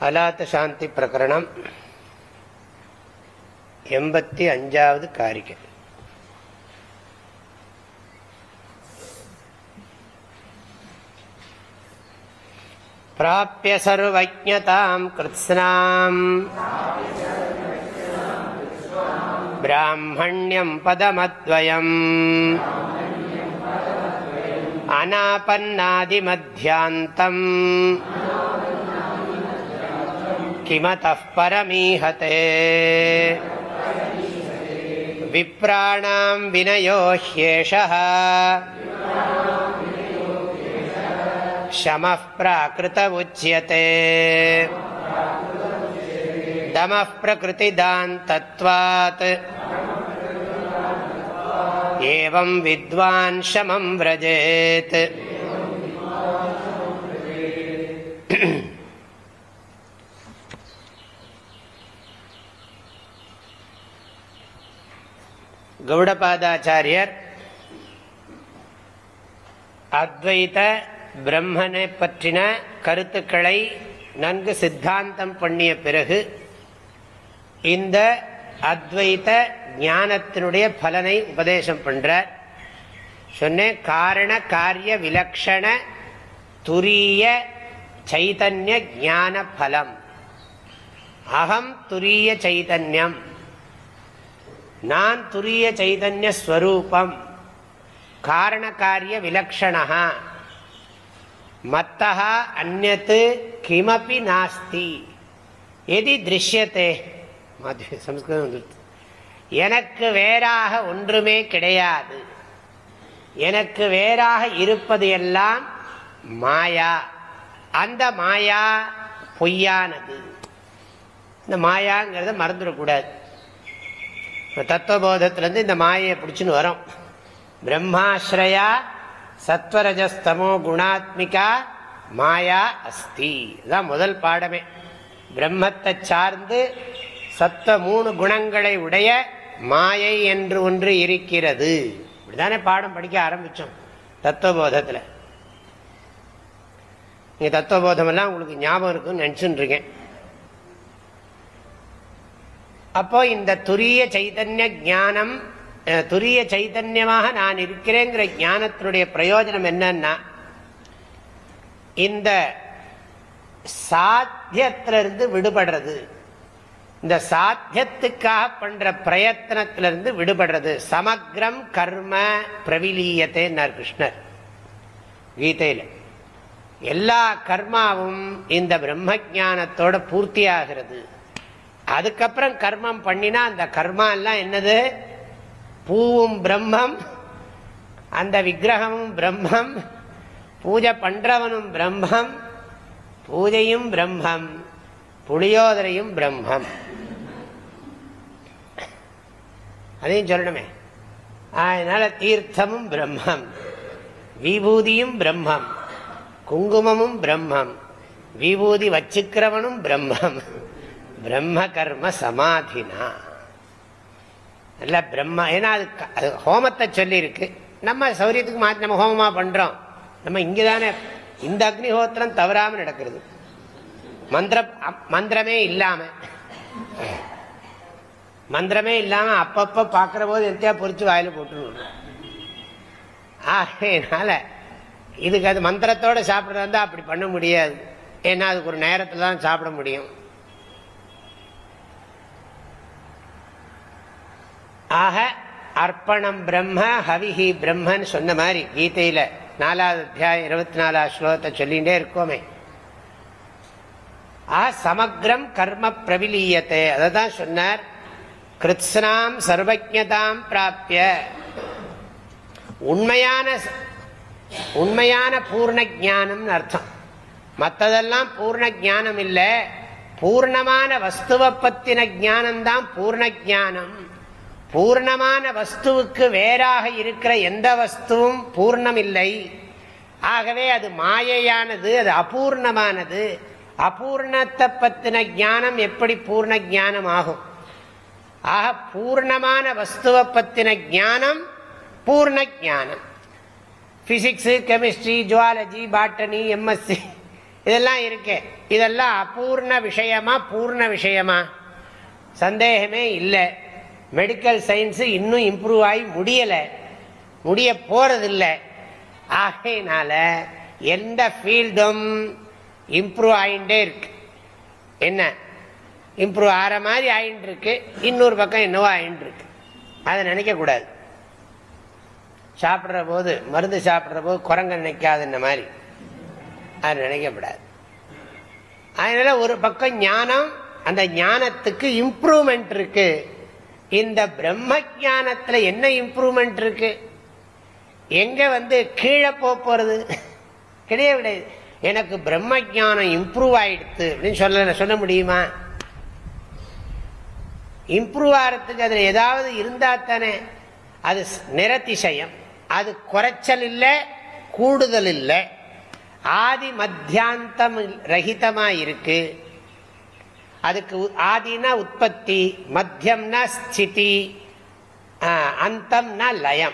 அலாத்த சாந்தி பிரகரணம் எண்பத்தி அஞ்சாவது காரிகை. பிராபிய சர்வஜதாம் கிருத்ஸ்னாம். பிராமணியம் பதமத்வயம். அநாபன்னாதிமத்தியாந்தம் அநாபன்னாதிமத்தியாந்தம் किमतः परमीहते विप्राणां विनयो ह्येषः शमः प्राकृत उच्यते दमः प्रकृतिदान्तत्वात् एवं विद्वान् शमं व्रजेत् கௌடபாதாச்சாரியர் அத்வைத பிரம்மனை பற்றின கருத்துக்களை நன்கு சித்தாந்தம் பண்ணிய பிறகு இந்த அத்வைத ஞானத்தினுடைய பலனை உபதேசம் பண்றார். சொன்னேன் காரண காரிய விலக்ஷண துரிய சைதன்ய ஞான பலம் அகம் துரிய சைதன்யம். நான் துரிய சைதன்ய ஸ்வரூபம். காரண காரிய விலக்ஷணா மத்தா அந்நத்து கிமபி நாஸ்தி. எதி திருஷ்யத்தே. சம்ஸ்கிருதம் எனக்கு வேறாக ஒன்றுமே கிடையாது. எனக்கு வேறாக இருப்பது எல்லாம் மாயா. அந்த மாயா பொய்யானது. இந்த மாயாங்கிறத மறந்துடக்கூடாது. இப்போ தத்துவபோதத்திலேருந்து இந்த மாயையை பிடிச்சின்னு வரோம். பிரம்மாஸ்ரயா சத்வரஜஸ்தமோ குணாத்மிகா மாயா அஸ்தி. இதுதான் முதல் பாடமே. பிரம்மத்தை சார்ந்து சத்த மூணு குணங்களை உடைய மாயை என்று ஒன்று இருக்கிறது. இப்படிதானே பாடம் படிக்க ஆரம்பித்தோம் தத்துவபோதத்தில். நீங்கள் தத்துவபோதமெல்லாம் உங்களுக்கு ஞாபகம் இருக்குன்னு நினைச்சுட்டு இருக்கேன். அப்போ இந்த துரிய சைதன்ய ஞானம் துரிய சைதன்யமாக நான் இருக்கிறேங்கிற ஞானத்தினுடைய பிரயோஜனம் என்னன்னா இந்த சாத்தியத்திலிருந்து விடுபடுறது. இந்த சாத்தியத்துக்காக பண்ற பிரயத்தனத்திலிருந்து விடுபடுறது. சமக்ரம் கர்ம பிரவிலீயத்தேன்னார் கிருஷ்ணர் கீதையில். எல்லா கர்மாவும் இந்த பிரம்ம ஜானத்தோட பூர்த்தி ஆகிறது அதுக்கப்புறம் கர்மம் பண்ணினா அந்த கர்மா எல்லாம் என்னது? பூவும் பிரம்மம் அந்த விக்கிரகமும் பிரம்மம் பூஜை பண்றவனும் பிரம்மம் பூஜையும் பிரம்மம் புளியோதரையும் பிரம்மம். அதையும் சொல்லணுமே. அதனால தீர்த்தமும் பிரம்மம் விபூதியும் பிரம்மம் குங்குமமும் பிரம்மம் விபூதி வச்சுக்கிறவனும் பிரம்மம். பிரம்ம கர்ம சமாதினா நல்ல பிரம்மா ஏன்னா அது அது ஹோமத்தை சொல்லியிருக்கு. நம்ம சௌரியத்துக்கு மாற்றி நம்ம ஹோமமாக பண்ணுறோம் நம்ம இங்கே தானே இந்த அக்னிஹோத்திரம் தவறாமல் நடக்கிறது. மந்திர மந்திரமே இல்லாமல் மந்திரமே இல்லாமல் அப்பப்போ பார்க்குற போது எத்தையா பொறிச்சு வாயில் போட்டுருவோம். ஆகையினால இதுக்கு அது மந்திரத்தோடு சாப்பிட்றதா இருந்தால் அப்படி பண்ண முடியாது. ஏன்னா அதுக்கு ஒரு நேரத்தில் தான் சாப்பிட முடியும். ஆக அர்ப்பணம் பிரம்ம ஹவிஹி பிரம்மன் சொன்ன மாதிரி கீதையில நாலாவது அத்தியாயம் இருபத்தி நாலாவது ஸ்லோகத்தை சொல்லிகிட்டே இருக்கோமே. ஆ சமக்ரம் கர்ம பிரபிலீயத்தை அதை தான் சொன்னார். கிருத்ஸ்னாம் சர்வஜதாம் பிராப்பிய உண்மையான உண்மையான பூர்ண ஜானம்னு அர்த்தம். மற்றதெல்லாம் பூர்ண ஜானம் இல்லை. பூர்ணமான வஸ்துவை பத்தின ஜானம்தான் பூர்ண ஜானம் பூர்ணமான வஸ்துவுக்கு வேறாக இருக்கிற எந்த வஸ்துவும் பூர்ணம் இல்லை ஆகவே அது மாயையானது அது அபூர்ணமானது. அபூர்ணத்தை பத்தின ஞானம் எப்படி பூர்ண ஜானம் ஆகும் ஆக பூர்ணமான வஸ்துவை பத்தின ஞானம் பூர்ண ஜானம் physics chemistry zoology botany MSc இதெல்லாம் இருக்கு. இதெல்லாம் அபூர்ண விஷயமா பூர்ண விஷயமா? சந்தேகமே இல்லை. மெடிக்கல் சயின்ஸு இன்னும் இம்ப்ரூவ் ஆகி முடியலை. முடிய போறதில்லை. ஆகையினால எந்த ஃபீல்டும் இம்ப்ரூவ் ஆகிட்டே இருக்கு. என்ன? இம்ப்ரூவ் ஆகிற மாதிரி ஆகிட்டு இருக்கு இன்னொரு பக்கம் என்னவோ ஆகிட்டு இருக்கு அதை நினைக்கக்கூடாது சாப்பிட்ற போது மருந்து சாப்பிட்ற போது குரங்க நினைக்காதுன்ன மாதிரி. அது நினைக்கப்படாது அதனால ஒரு பக்கம் ஞானம் அந்த ஞானத்துக்கு இம்ப்ரூவ்மெண்ட் இருக்கு. இந்த பிரம்ம ஜானத்தில் என்ன இம்ப்ரூவ்மெண்ட் இருக்கு? எங்க வந்து கீழே போறது? கிடையாது. எனக்கு பிரம்ம ஜானம் இம்ப்ரூவ் ஆயிடுத்து அப்படின்னு சொல்ல சொல்ல முடியுமா? இம்ப்ரூவ் ஆகிறதுக்கு அதில் ஏதாவது இருந்தா தானே. அது நிறத்திசயம் அது குறைச்சல் இல்லை கூடுதல் இல்லை. ஆதி மத்தியாந்தம் ரகிதமாக இருக்குது அதுக்கு ஆதினா உற்பத்தி மத்தியம்னா ஸ்திதி. அந்தம்னா லயம்.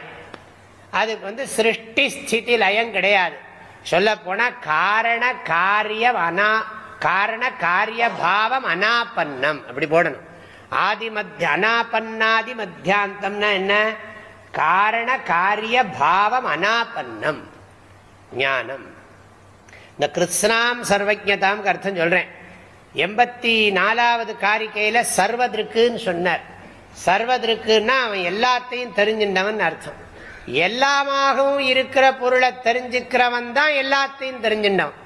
அதுக்கு வந்து சிருஷ்டி ஸ்திதி லயம் கிடையாது. சொல்ல போனா காரண காரியம் அனா காரண காரிய பாவம் அனாபன்னம். அப்படி போடணும். ஆதி மத்திய அனாபன்னாதி மத்தியாந்தம்னா என்ன? காரண காரிய பாவம் அனாபன்னம். ஞானம். இந்த கிருஷ்ணாம் சர்வஜதாம் அர்த்தம் சொல்றேன். எண்பத்தி நாலாவது காரிக்கையில சர்வதிருக்குன்னு சொன்னார். சர்வதிருக்குன்னா அவன் எல்லாத்தையும் தெரிஞ்சின்றவன் அர்த்தம். எல்லாமாகவும் இருக்கிற பொருளை தெரிஞ்சுக்கிறவன் தான் எல்லாத்தையும் தெரிஞ்சின்றவன்.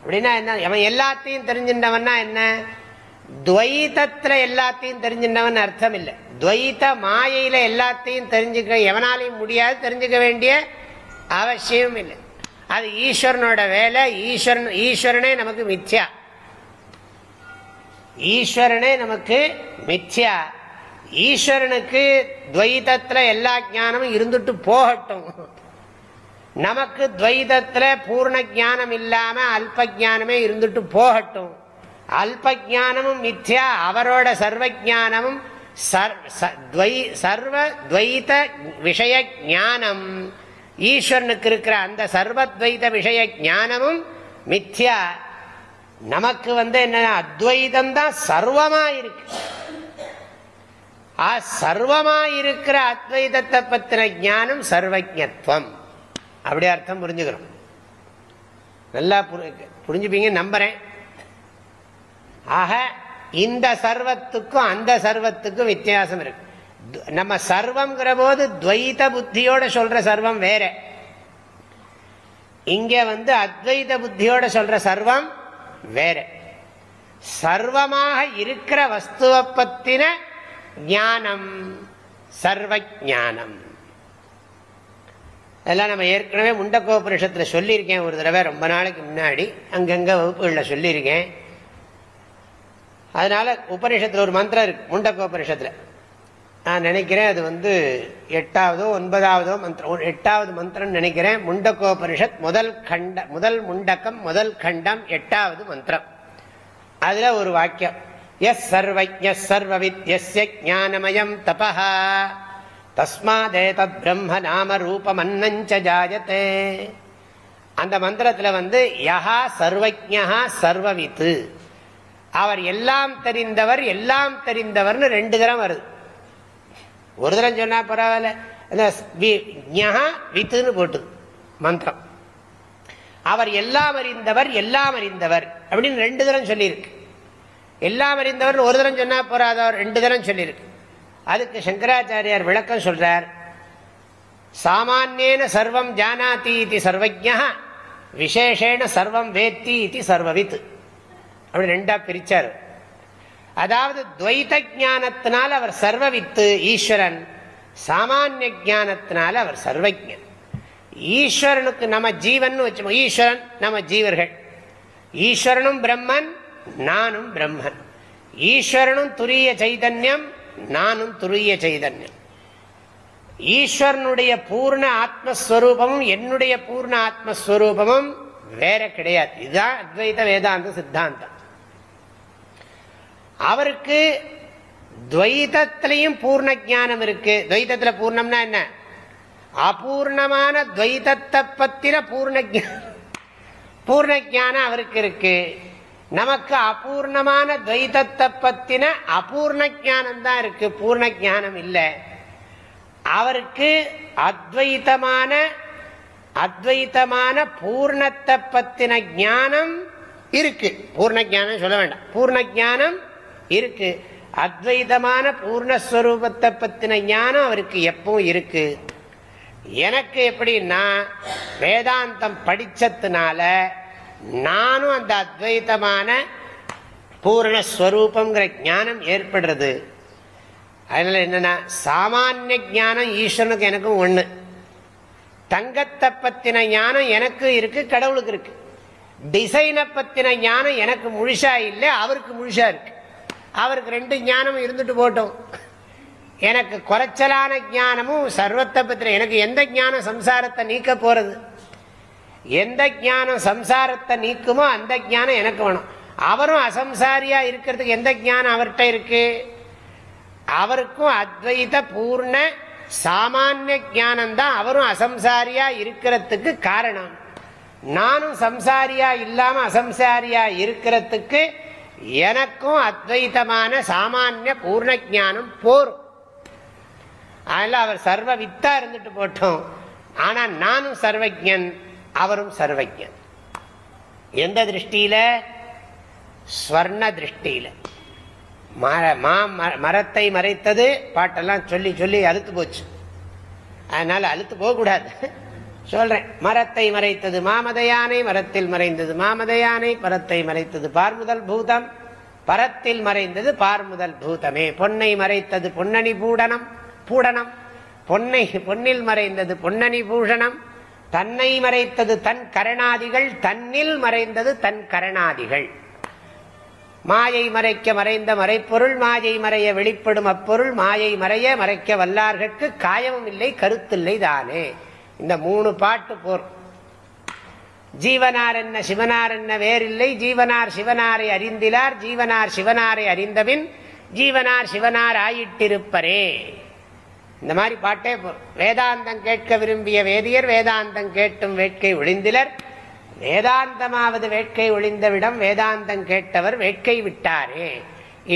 அப்படின்னா என்ன? அவன் எல்லாத்தையும் தெரிஞ்சின்றவன்னா என்ன? துவைத்தத்துல எல்லாத்தையும் தெரிஞ்சின்றவன் அர்த்தம் இல்லை. துவைத்த மாயையில எல்லாத்தையும் தெரிஞ்சுக்க எவனாலையும் முடியாது தெரிஞ்சுக்க வேண்டிய அவசியம் இல்லை. அது ஈஸ்வரனோட வேலை ஈஸ்வரன் ஈஸ்வரனே நமக்கு மித்யா. ஈஸ்வரனே நமக்கு மித்யா. ஈஸ்வரனுக்கு துவைதத்தில் எல்லா ஜானமும் இருந்துட்டு போகட்டும். நமக்கு துவைதத்தில் பூர்ண ஜானம் இல்லாமல் அல்ப ஜானமே இருந்துட்டு போகட்டும். அல்ப ஜானமும் மித்யா அவரோட சர்வ ஜானமும் சர்வ துவைத விஷய ஞானம். ஈஸ்வரனுக்கு இருக்கிற அந்த சர்வத்வைத விஷய ஞானமும் மித்யா. நமக்கு வந்து என்ன அத்வைதம் தான் சர்வமா இருக்கு சர்வமா இருக்கிற அத்வைதத்தை பத்தின ஞானம் சர்வஜத்வம் அப்படி அர்த்தம் புரிஞ்சுக்கிறோம். நல்லா புரிஞ்சுப்பீங்க நம்புறேன். ஆக இந்த சர்வத்துக்கும் அந்த சர்வத்துக்கும் வித்தியாசம் இருக்கு. நம்ம சர்வம்ங்கிற போது துவைத புத்தியோட சொல்ற சர்வம் வேற. இங்க வந்து அத்வைத புத்தியோட சொல்ற சர்வம் வேற. சர்வமாக இருக்கிற வஸ்துவை பத்தின ஞானம் சர்வ ஜானம் அதெல்லாம் நம்ம ஏற்கனவே முண்டக்கோபுரிஷத்தில் சொல்லியிருக்கேன் ஒரு தடவை ரொம்ப நாளைக்கு முன்னாடி. அங்கங்கே வகுப்புகளில் சொல்லியிருக்கேன். அதனால உபனிஷத்தில் ஒரு மந்திரம் இருக்கு முண்டக்கோபனிஷத்தில் நான் நினைக்கிறேன் அது வந்து எட்டாவதோ ஒன்பதாவதோ மந்திரம். எட்டாவது மந்திரம்னு நினைக்கிறேன். முண்டக்கோபனிஷத் முதல் கண்ட முதல் முண்டக்கம் முதல் கண்டம் எட்டாவது மந்திரம். அதுல ஒரு வாக்கியம். எஸ் சர்வஜ சர்வவித் ஞானமயம் தபா தஸ்மாதேத பிரம்ம நாம ரூபமன்னஞ்ச ஜாயத்தே. அந்த மந்திரத்தில் வந்து யஹா சர்வஜா சர்வவித்து. அவர் எல்லாம் தெரிந்தவர் எல்லாம் தெரிந்தவர்னு ரெண்டு தரம் வருது. ஒரு தரம் சொன்னா பரவாயில்ல. வித்துன்னு போட்டு மந்திரம். அவர் எல்லாம் அறிந்தவர் எல்லாம் அறிந்தவர். அப்படின்னு ரெண்டு தரம் சொல்லியிருக்கு. எல்லாம் அறிந்தவர் ஒரு தரம் சொன்னா போறாதவர் ரெண்டு தரம் சொல்லியிருக்கு. அதுக்கு சங்கராச்சாரியார் விளக்கம் சொல்றார். சாமானியன சர்வம் ஜானாதி இது சர்வஜா விசேஷேன சர்வம் வேத்தி இது சர்வவித் அப்படி ரெண்டா பிரிச்சார். அதாவது துவைத ஜானத்தினால் அவர் சர்வவித்து ஈஸ்வரன் சாமானிய ஜானத்தினால அவர் சர்வஜன். ஈஸ்வரனுக்கு நம்ம ஜீவன் வச்சு ஈஸ்வரன் நம்ம ஜீவர்கள். ஈஸ்வரனும் பிரம்மன் நானும் பிரம்மன். ஈஸ்வரனும் துரிய சைதன்யம் நானும் துரிய சைதன்யம். ஈஸ்வரனுடைய பூர்ண ஆத்மஸ்வரூபமும் என்னுடைய பூர்ண ஆத்மஸ்வரூபமும் வேற கிடையாது. இதுதான் அத்வைத வேதாந்த சித்தாந்தம். அவருக்கு துவைதத்திலையும் பூர்ண ஜானம் இருக்கு. துவைதத்துல பூர்ணம்னா என்ன? அபூர்ணமான துவைதத்தை பத்தின பூர்ண பூர்ண ஜானம் அவருக்கு இருக்கு. நமக்கு அபூர்ணமான துவைதத்தை பத்தின அபூர்ண ஜானம் தான் இருக்கு. பூர்ண ஜானம் இல்லை. அவருக்கு அத்வைத்தமான அத்வைத்தமான பூர்ணத்தை பத்தின ஞானம் இருக்கு. பூர்ண ஜானம் சொல்ல வேண்டாம். பூர்ண ஜானம் இருக்கு. அத்வைதமான பூர்ணஸ்வரூபத்தை பத்தின ஞானம் அவருக்கு எப்பவும் இருக்கு. எனக்கு எப்படின்னா வேதாந்தம் படிச்சதுனால நானும் அந்த அத்வைதமான பூர்ணஸ்வரூபங்கிற ஞானம் ஏற்படுறது. அதனால என்னன்னா சாமானிய ஞானம் ஈஸ்வரனுக்கு எனக்கும் ஒண்ணு. தங்கத்தை பத்தின ஞானம் எனக்கு இருக்கு கடவுளுக்கு இருக்கு. டிசைனை பத்தின ஞானம் எனக்கு முழுசா இல்லை அவருக்கு முழுசா இருக்கு. அவருக்கு ரெண்டு ஞானமும் இருந்துட்டு போட்டோம். எனக்கு குறைச்சலான ஞானமும் சர்வத்தை பற்றின எனக்கு எந்த ஞானம் சம்சாரத்தை நீக்க போறது? எந்த ஞானம் சம்சாரத்தை நீக்குமோ அந்த ஞானம் எனக்கு வேணும். அவரும் அசம்சாரியா இருக்கிறதுக்கு எந்த ஞானம் அவர்கிட்ட இருக்கு? அவருக்கும் அத்வைத பூர்ண சாமானிய ஞானம் தான் அவரும் அசம்சாரியா இருக்கிறதுக்கு காரணம். நானும் சம்சாரியா இல்லாம அசம்சாரியா இருக்கிறதுக்கு எனக்கும் அத்வைதமான சாமானிய பூர்ண ஜானம் போரும். அதில் அவர் சர்வ வித்தா இருந்துட்டு போட்டோம். ஆனால் நானும் சர்வஜன் அவரும் சர்வஜன். எந்த திருஷ்டியில? ஸ்வர்ண திருஷ்டியில. மரத்தை மறைத்தது பாட்டெல்லாம் சொல்லி சொல்லி அழுத்து போச்சு. அதனால அழுத்து போகக்கூடாது. சொல்றேன். மரத்தை மறைத்தது மாமதையானை மரத்தில் மறைந்தது மாமதையானை பரத்தை மறைத்தது பார்முதல் பூதம். பரத்தில் மறைந்தது பார்முதல் பூதமே. பொன்னை மறைத்தது பொன்னணி பூடனம் பூடனம் பொன்னை பொன்னில் மறைந்தது பொன்னணி பூஷணம். தன்னை மறைத்தது தன் கரணாதிகள் தன்னில் மறைந்தது தன் கரணாதிகள். மாயை மறைக்க மறைந்த மறைப்பொருள் மாயை மறைய வெளிப்படும் அப்பொருள் மாயை மறைய மறைக்க வல்லார்கட்கு காயமும் இல்லை கருத்தில்லை தானே. இந்த மூணு பாட்டு போர். ஜீவனார் என்ன சிவனார் என்ன வேறில்லை. ஜீவனார் சிவனாரை அறிந்திலார் ஜீவனார் சிவனாரை அறிந்தபின் ஜீவனார் சிவனார் ஆயிட்டிருப்பரே. இந்த மாதிரி பாட்டே வேதாந்தம் கேட்க விரும்பிய வேதியர் வேதாந்தம் கேட்டும் வேட்கை ஒளிந்திலர் வேதாந்தமாவது வேட்கை ஒளிந்தவிடம் வேதாந்தம் கேட்டவர் வேட்கை விட்டாரே.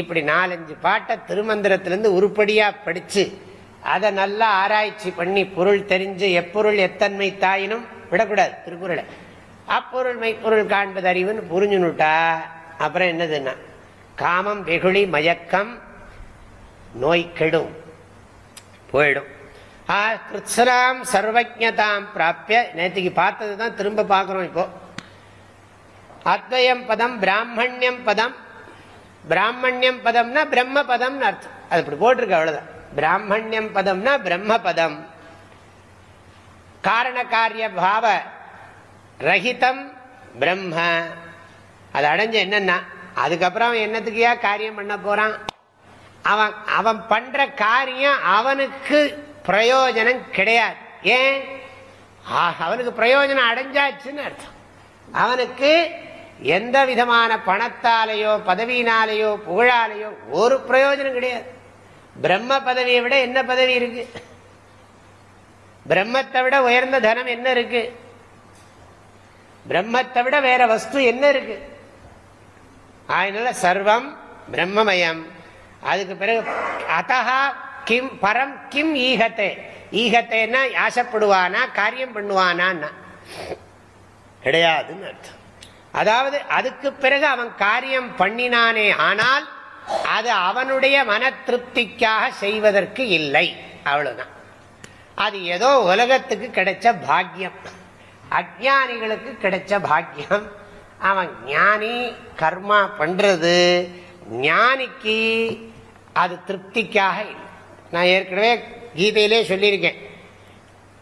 இப்படி நாலஞ்சு பாட்டை திருமந்திரத்திலிருந்து உருப்படியா படிச்சு அதை நல்லா ஆராய்ச்சி பண்ணி பொருள் தெரிஞ்சு எப்பொருள் எத்தன்மை தாயினும் விடக்கூடாது திருக்குறளை. அப்பொருள் மெய்ப்பொருள் காண்பது அறிவுன்னு புரிஞ்சுனுட்டா அப்புறம் என்னதுன்னா காமம் வெகுளி மயக்கம் நோய் கெடும் போயிடும். கிருத்ஸ்ராம் சர்வஜதாம் பிராப்பிய நேற்றுக்கு பார்த்தது தான் திரும்ப பார்க்குறோம் இப்போ. அத்வயம் பதம் பிராமணியம் பதம் பிராமணியம் பதம்னா பிரம்ம பதம்னு அர்த்தம். அது இப்படி போட்டிருக்கு அவ்வளோதான் பிராமணியம் பதம்னா பிரம்ம பதம் காரண காரிய பாவ ரஹிதம் பிரம்ம. அது அடைஞ்ச என்னன்னா அதுக்கப்புறம் என்னத்துக்கையா காரியம் பண்ண போறான்? அவன் அவன் பண்ற காரியம் அவனுக்கு பிரயோஜனம் கிடையாது. ஏன்? அவனுக்கு பிரயோஜனம் அடைஞ்சாச்சுன்னு அர்த்தம். அவனுக்கு எந்த விதமான பணத்தாலேயோ பதவியினாலேயோ புகழாலேயோ ஒரு பிரயோஜனம் கிடையாது. பிரம்ம பதவியை விட என்ன பதவி இருக்கு? பிரம்மத்தை விட உயர்ந்த தனம் என்ன இருக்கு? பிரம்மத்தை விட வேற வஸ்து என்ன இருக்கு? அதனால சர்வம் பிரம்மமயம். அதுக்கு பிறகு அத்தகா கிம் பரம் கிம் ஈகத்தை. ஈகத்தைன்னா ஆசைப்படுவானா காரியம் பண்ணுவானா கிடையாதுன்னு அர்த்தம். அதாவது அதுக்கு பிறகு அவன் காரியம் பண்ணினானே ஆனால் அது அவனுடைய மன திருப்திக்காக செய்வதற்கு இல்லை. அவ்வளவுதான். அது ஏதோ உலகத்துக்கு கிடைச்ச பாக்கியம். அஜானிகளுக்கு கிடைச்ச பாக்கியம். அவன் ஞானி கர்மா பண்றது. ஞானிக்கு அது திருப்திக்காக இல்லை. நான் ஏற்கனவே கீதையிலே சொல்லியிருக்கேன்.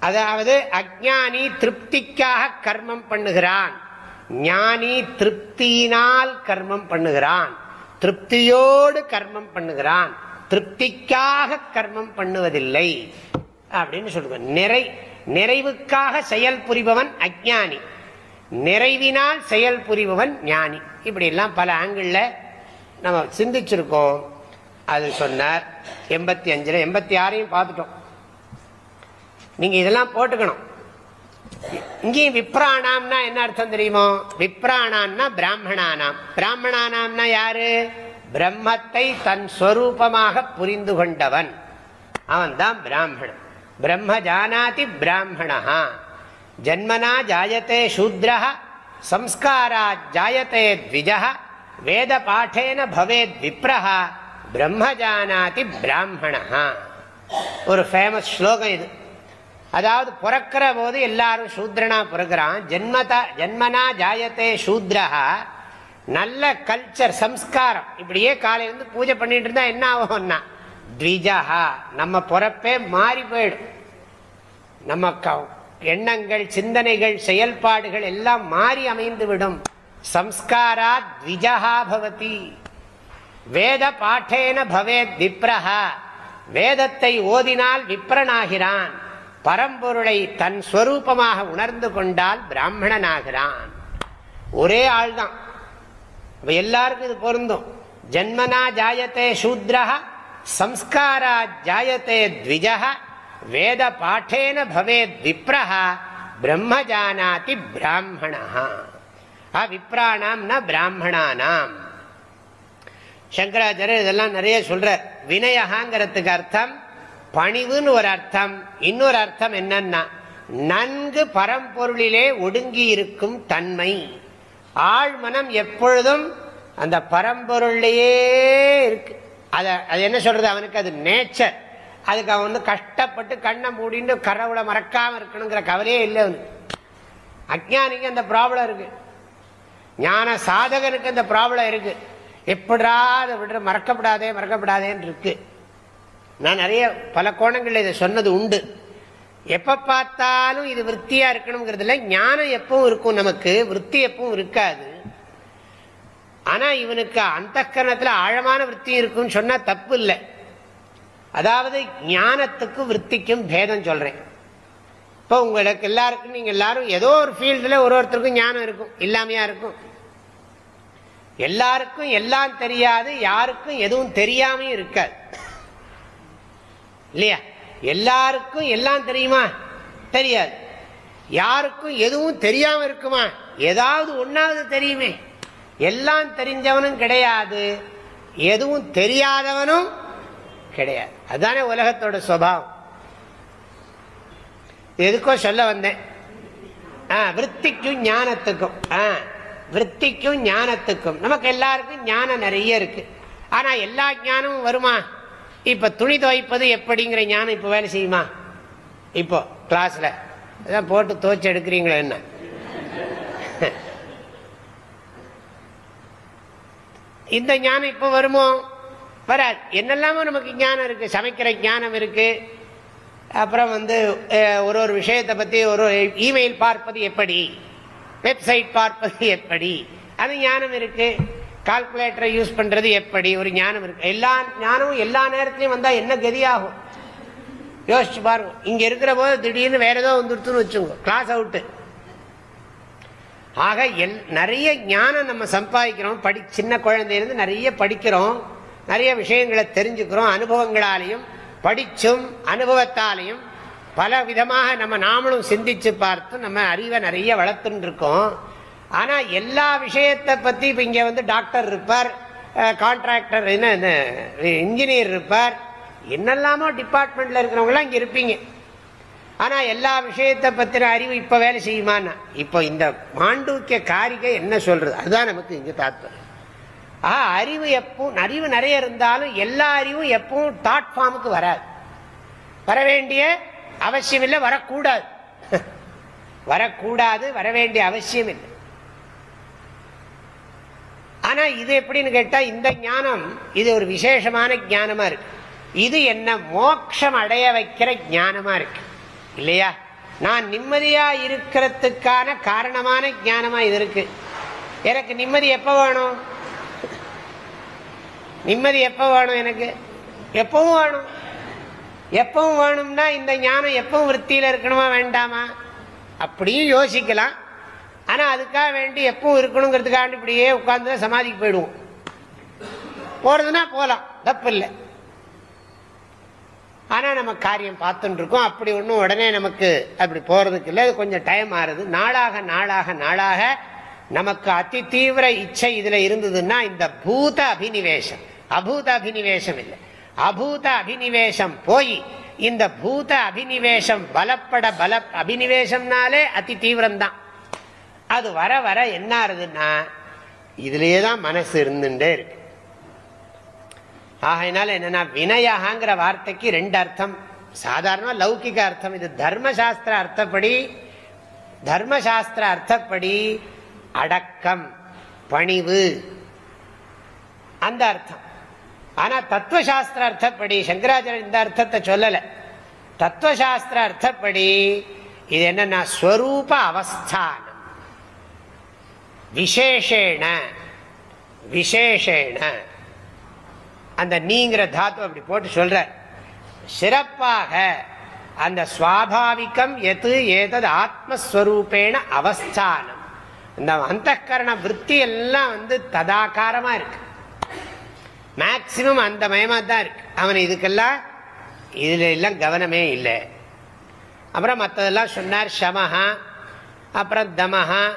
அதாவது அஜானி திருப்திக்காக கர்மம் பண்ணுகிறான். ஞானி திருப்தியினால் கர்மம் பண்ணுகிறான். திருப்தியோடு கர்மம் பண்ணுகிறான். திருப்திக்காக கர்மம் பண்ணுவதில்லை. அப்படின்னு சொல்லுவேன் நிறை நிறைவுக்காக செயல் புரிபவன் அஜானி நிறைவினால் செயல் புரிபவன் ஞானி. இப்படி எல்லாம் பல ஆங்கிள் நம்ம சிந்திச்சிருக்கோம். அது சொன்னார். எண்பத்தி அஞ்சுல எண்பத்தி ஆறையும் பார்த்துட்டோம். நீங்க இதெல்லாம் போட்டுக்கணும். இங்கேயும் விப்ராணாம்னா என்ன அர்த்தம் தெரியுமோ? விப்ராணான்னா பிராமணானாம். பிராமணானாம்னா யாரு? பிரம்மத்தை தன் ஸ்வரூபமாக புரிந்து கொண்டவன். அவன் தான் பிராமணன். பிரம்ம ஜானாதி பிராமணா ஜன்மனா ஜாயத்தே சூத்ர சம்ஸ்காரா ஜாயத்தே த்விஜ வேத பாட்டேன பவேத் விப்ரஹ பிரம்ம ஜானாதி பிராமணா ஒரு ஃபேமஸ் ஸ்லோகம் இது. அதாவது பிறக்கிற போது எல்லாரும் சூத்ரனா பிறகுறான் ஜென்மதா ஜென்மனா ஜாயத்தே சூத்ரஹா. நல்ல கல்ச்சர் சம்ஸ்காரம். இப்படியே காலையிலேருந்து பூஜை பண்ணிட்டு இருந்தா என்ன ஆகும்னா த்விஜஹா. நம்ம பிறப்பே மாறி போயிடும். நம்ம எண்ணங்கள் சிந்தனைகள் செயல்பாடுகள் எல்லாம் மாறி அமைந்து விடும் சம்ஸ்காரா த்விஜஹா பவதி. வேத பாட்டேன பவேத் விப்ரஹா. வேதத்தை ஓதினால் விப்ரனாகிறான். பரம்பொருளை தன் ஸ்வரூபமாக உணர்ந்து கொண்டால் பிராமணன் ஆகிறான் ஒரே ஆள் தான் எல்லாருக்கும் இது பொருந்தும். ஜன்மனா ஜாயத்தே சூத்ரா சம்ஸ்காரா ஜாயத்தே த்விஜா வேத பாட்டேன பவேத் விப்ரஹா பிரம்ம ஜானாதி பிராமணா விப்ராணாம்னா பிராமணானாம். சங்கராச்சாரியர் இதெல்லாம் நிறைய சொல்ற வினயகாங்கிறதுக்கு அர்த்தம் பணிவுன்னு ஒரு அர்த்தம் இன்னொரு அர்த்தம் என்னன்னா நன்கு பரம்பொருளிலே ஒடுங்கி இருக்கும் தன்மை ஆழ்மனம் எப்பொழுதும் அந்த பரம்பொருளையே இருக்கு. அதை அது என்ன சொல்றது அவனுக்கு? அது நேச்சர் அதுக்கு அவன் வந்து கஷ்டப்பட்டு கண்ணை மூடிட்டு கரவுளை மறக்காம இருக்கணுங்கிற கவலையே இல்லை அவனுக்கு. அஜானிக்கு அந்த ப்ராப்ளம் இருக்கு. ஞான சாதகனுக்கு அந்த ப்ராப்ளம் இருக்கு. எப்படா அதை விடுற மறக்கப்படாதே மறக்கப்படாதேன்னு இருக்கு. நான் நிறைய பல கோணங்களில் இதை சொன்னது உண்டு. எப்ப பார்த்தாலும் இது விற்த்தியா இருக்கணுங்கிறதுல ஞானம் எப்பவும் இருக்கும் நமக்கு விற்பி எப்பவும் இருக்காது. ஆனா இவனுக்கு அந்த கரணத்துல ஆழமான விற்த்தி இருக்கும்னு சொன்னா தப்பு இல்லை. அதாவது ஞானத்துக்கும் விற்த்திக்கும் பேதம் சொல்றேன். இப்போ உங்களுக்கு எல்லாருக்கும் நீங்க எல்லாரும் ஏதோ ஒரு ஃபீல்டுல ஒரு ஒருத்தருக்கும் ஞானம் இருக்கும் இல்லாமையா இருக்கும். எல்லாருக்கும் எல்லாம் தெரியாது யாருக்கும் எதுவும் தெரியாமையும் இருக்காது. இல்லையா? எல்லாருக்கும் எல்லாம் தெரியுமா? தெரியாது. யாருக்கும் எதுவும் தெரியாம இருக்குமா? ஏதாவது ஒன்னாவது தெரியுமே. எல்லாம் தெரிஞ்சவனும் கிடையாது. எதுவும் தெரியாதவனும் கிடையாது. அதுதானே உலகத்தோட சுவாவம் எதுக்கோ சொல்ல வந்தேன். விற்பிக்கும் ஞானத்துக்கும். விற்பிக்கும் ஞானத்துக்கும். நமக்கு எல்லாருக்கும் ஞானம் நிறைய இருக்கு. ஆனா எல்லா ஞானமும் வருமா? இப்ப துணி துவைப்பது எப்படிங்கிற ஞானம் இப்ப வேலை செய்யுமா? இப்போ கிளாஸ்ல போட்டு துவைச்சு எடுக்கிறீங்களா என்ன? இந்த ஞானம் இப்ப வருமோ? வராது. என்னெல்லாமோ நமக்கு ஞானம் இருக்கு. சமைக்கிற ஞானம் இருக்கு. அப்புறம் வந்து ஒரு ஒரு விஷயத்தை பத்தி ஒரு இமெயில் பார்ப்பது எப்படி? வெப்சைட் பார்ப்பது எப்படி? அது ஞானம் இருக்கு. கால்குலேட்டரை யூஸ் பண்றது எப்படி? ஒரு ஞானம் இருக்கு. எல்லா ஞானமும் எல்லா நேரத்திலையும் வந்தா என்ன கதியாகும்? யோசிச்சு பாருங்க. இங்க இருக்கிற போது திடீர்னு வேற ஏதோ வந்துருத்துன்னு வச்சுங்க கிளாஸ் அவுட்டு ஆக எல் நிறைய ஞானம் நம்ம சம்பாதிக்கிறோம். படி சின்ன குழந்தையிலிருந்து நிறைய படிக்கிறோம். நிறைய விஷயங்களை தெரிஞ்சுக்கிறோம். அனுபவங்களாலையும் படிச்சும் அனுபவத்தாலையும் பல விதமாக நம்ம நாமளும் சிந்திச்சு பார்த்து நம்ம அறிவை நிறைய வளர்த்துன்னு இருக்கோம். ஆனா எல்லா விஷயத்தை பத்தி இப்ப இங்க வந்து டாக்டர் இருப்பார் கான்ட்ராக்டர் என்ன இன்ஜினியர் இருப்பார். என்னெல்லாமோ டிபார்ட்மெண்ட்ல இருக்கிறவங்களாம் இங்க இருப்பீங்க. ஆனா எல்லா விஷயத்தை பத்தின அறிவு இப்ப வேலை செய்யுமான்னா இப்போ இந்த மாண்டூக்கிய காரிகை என்ன சொல்றது? அதுதான் நமக்கு இங்க தாத்பரியம். ஆஹ் அறிவு எப்பவும் அறிவு நிறைய இருந்தாலும் எல்லா அறிவும் எப்பவும் தாட் ஃபார்முக்கு வராது. வர வேண்டிய அவசியம் இல்லை வரக்கூடாது. வரக்கூடாது வர வேண்டிய அவசியம் இல்லை. ஆனா இது எப்படின்னு கேட்டா இந்த ஞானம் இது ஒரு விசேஷமான ஞானமா இருக்கு. இது என்ன மோட்சம் அடைய வைக்கிற ஞானமா இருக்கு. இல்லையா? நான் நிம்மதியா இருக்கிறதுக்கான காரணமான ஞானமா இது இருக்கு. எனக்கு நிம்மதி எப்ப வேணும்? நிம்மதி எப்ப வேணும் எனக்கு? எப்பவும் வேணும். எப்பவும் வேணும்னா இந்த ஞானம் எப்பவும் விற்த்தியில இருக்கணுமா வேண்டாமா? அப்படியும் யோசிக்கலாம். ஆனா அதுக்காக வேண்டி எப்பவும் இருக்கணுங்கிறதுக்காக இப்படியே உட்கார்ந்து சமாதிக்கு போயிடுவோம். போறதுன்னா போலாம். தப்பு இல்லை ஆனால் நம்ம காரியம் பார்த்துட்டு இருக்கோம் அப்படி ஒன்றும் உடனே நமக்கு அப்படி போகிறதுக்கு இல்லை. கொஞ்சம் டைம் ஆறுது நாளாக நாளாக நாளாக நமக்கு அதி தீவிர இச்சை இதுல இருந்ததுன்னா இந்த பூத அபினிவேசம். அபூத அபினிவேசம் இல்லை. அபூத அபினிவேசம் போய் இந்த பூத அபினிவேசம் பலப்பட பல அபினிவேசம்னாலே அதி தீவிரம்தான். அது வர வர என்ன ஆறுதுன்னா இதுலயே தான் மனசு இருந்துட்டே இருக்கு. ஆகையினால என்னன்னா வினயகாங்கிற வார்த்தைக்கு ரெண்டு அர்த்தம். சாதாரணமாக லௌகிக அர்த்தம் இது தர்மசாஸ்திர அர்த்தப்படி தர்மசாஸ்திர அர்த்தப்படி அடக்கம் பணிவு. அந்த அர்த்தம். ஆனா தத்துவசாஸ்திர அர்த்தப்படி சங்கராச்சாரிய இந்த அர்த்தத்தை சொல்லல. தத்துவசாஸ்திர அர்த்தப்படி இது என்னன்னா ஸ்வரூப அவஸ்தானம். விசேஷேண. விசேஷேண. அந்த நீங்கிற தாத்து அப்படி போட்டு சொல்ற சிறப்பாக அந்த சுவாபாவிகம் எது ஏதது ஆத்மஸ்வரூபேண அவஸ்தானம். இந்த அந்த கரண விற்பி எல்லாம் வந்து ததாகாரமா இருக்கு. மேக்சிமம் அந்த மயமா தான் இருக்கு. அவன் இதுக்கெல்லாம் இதுல எல்லாம் கவனமே இல்லை. அப்புறம் மற்றதெல்லாம் சொன்னார் சமஹா அப்புறம் தமஹா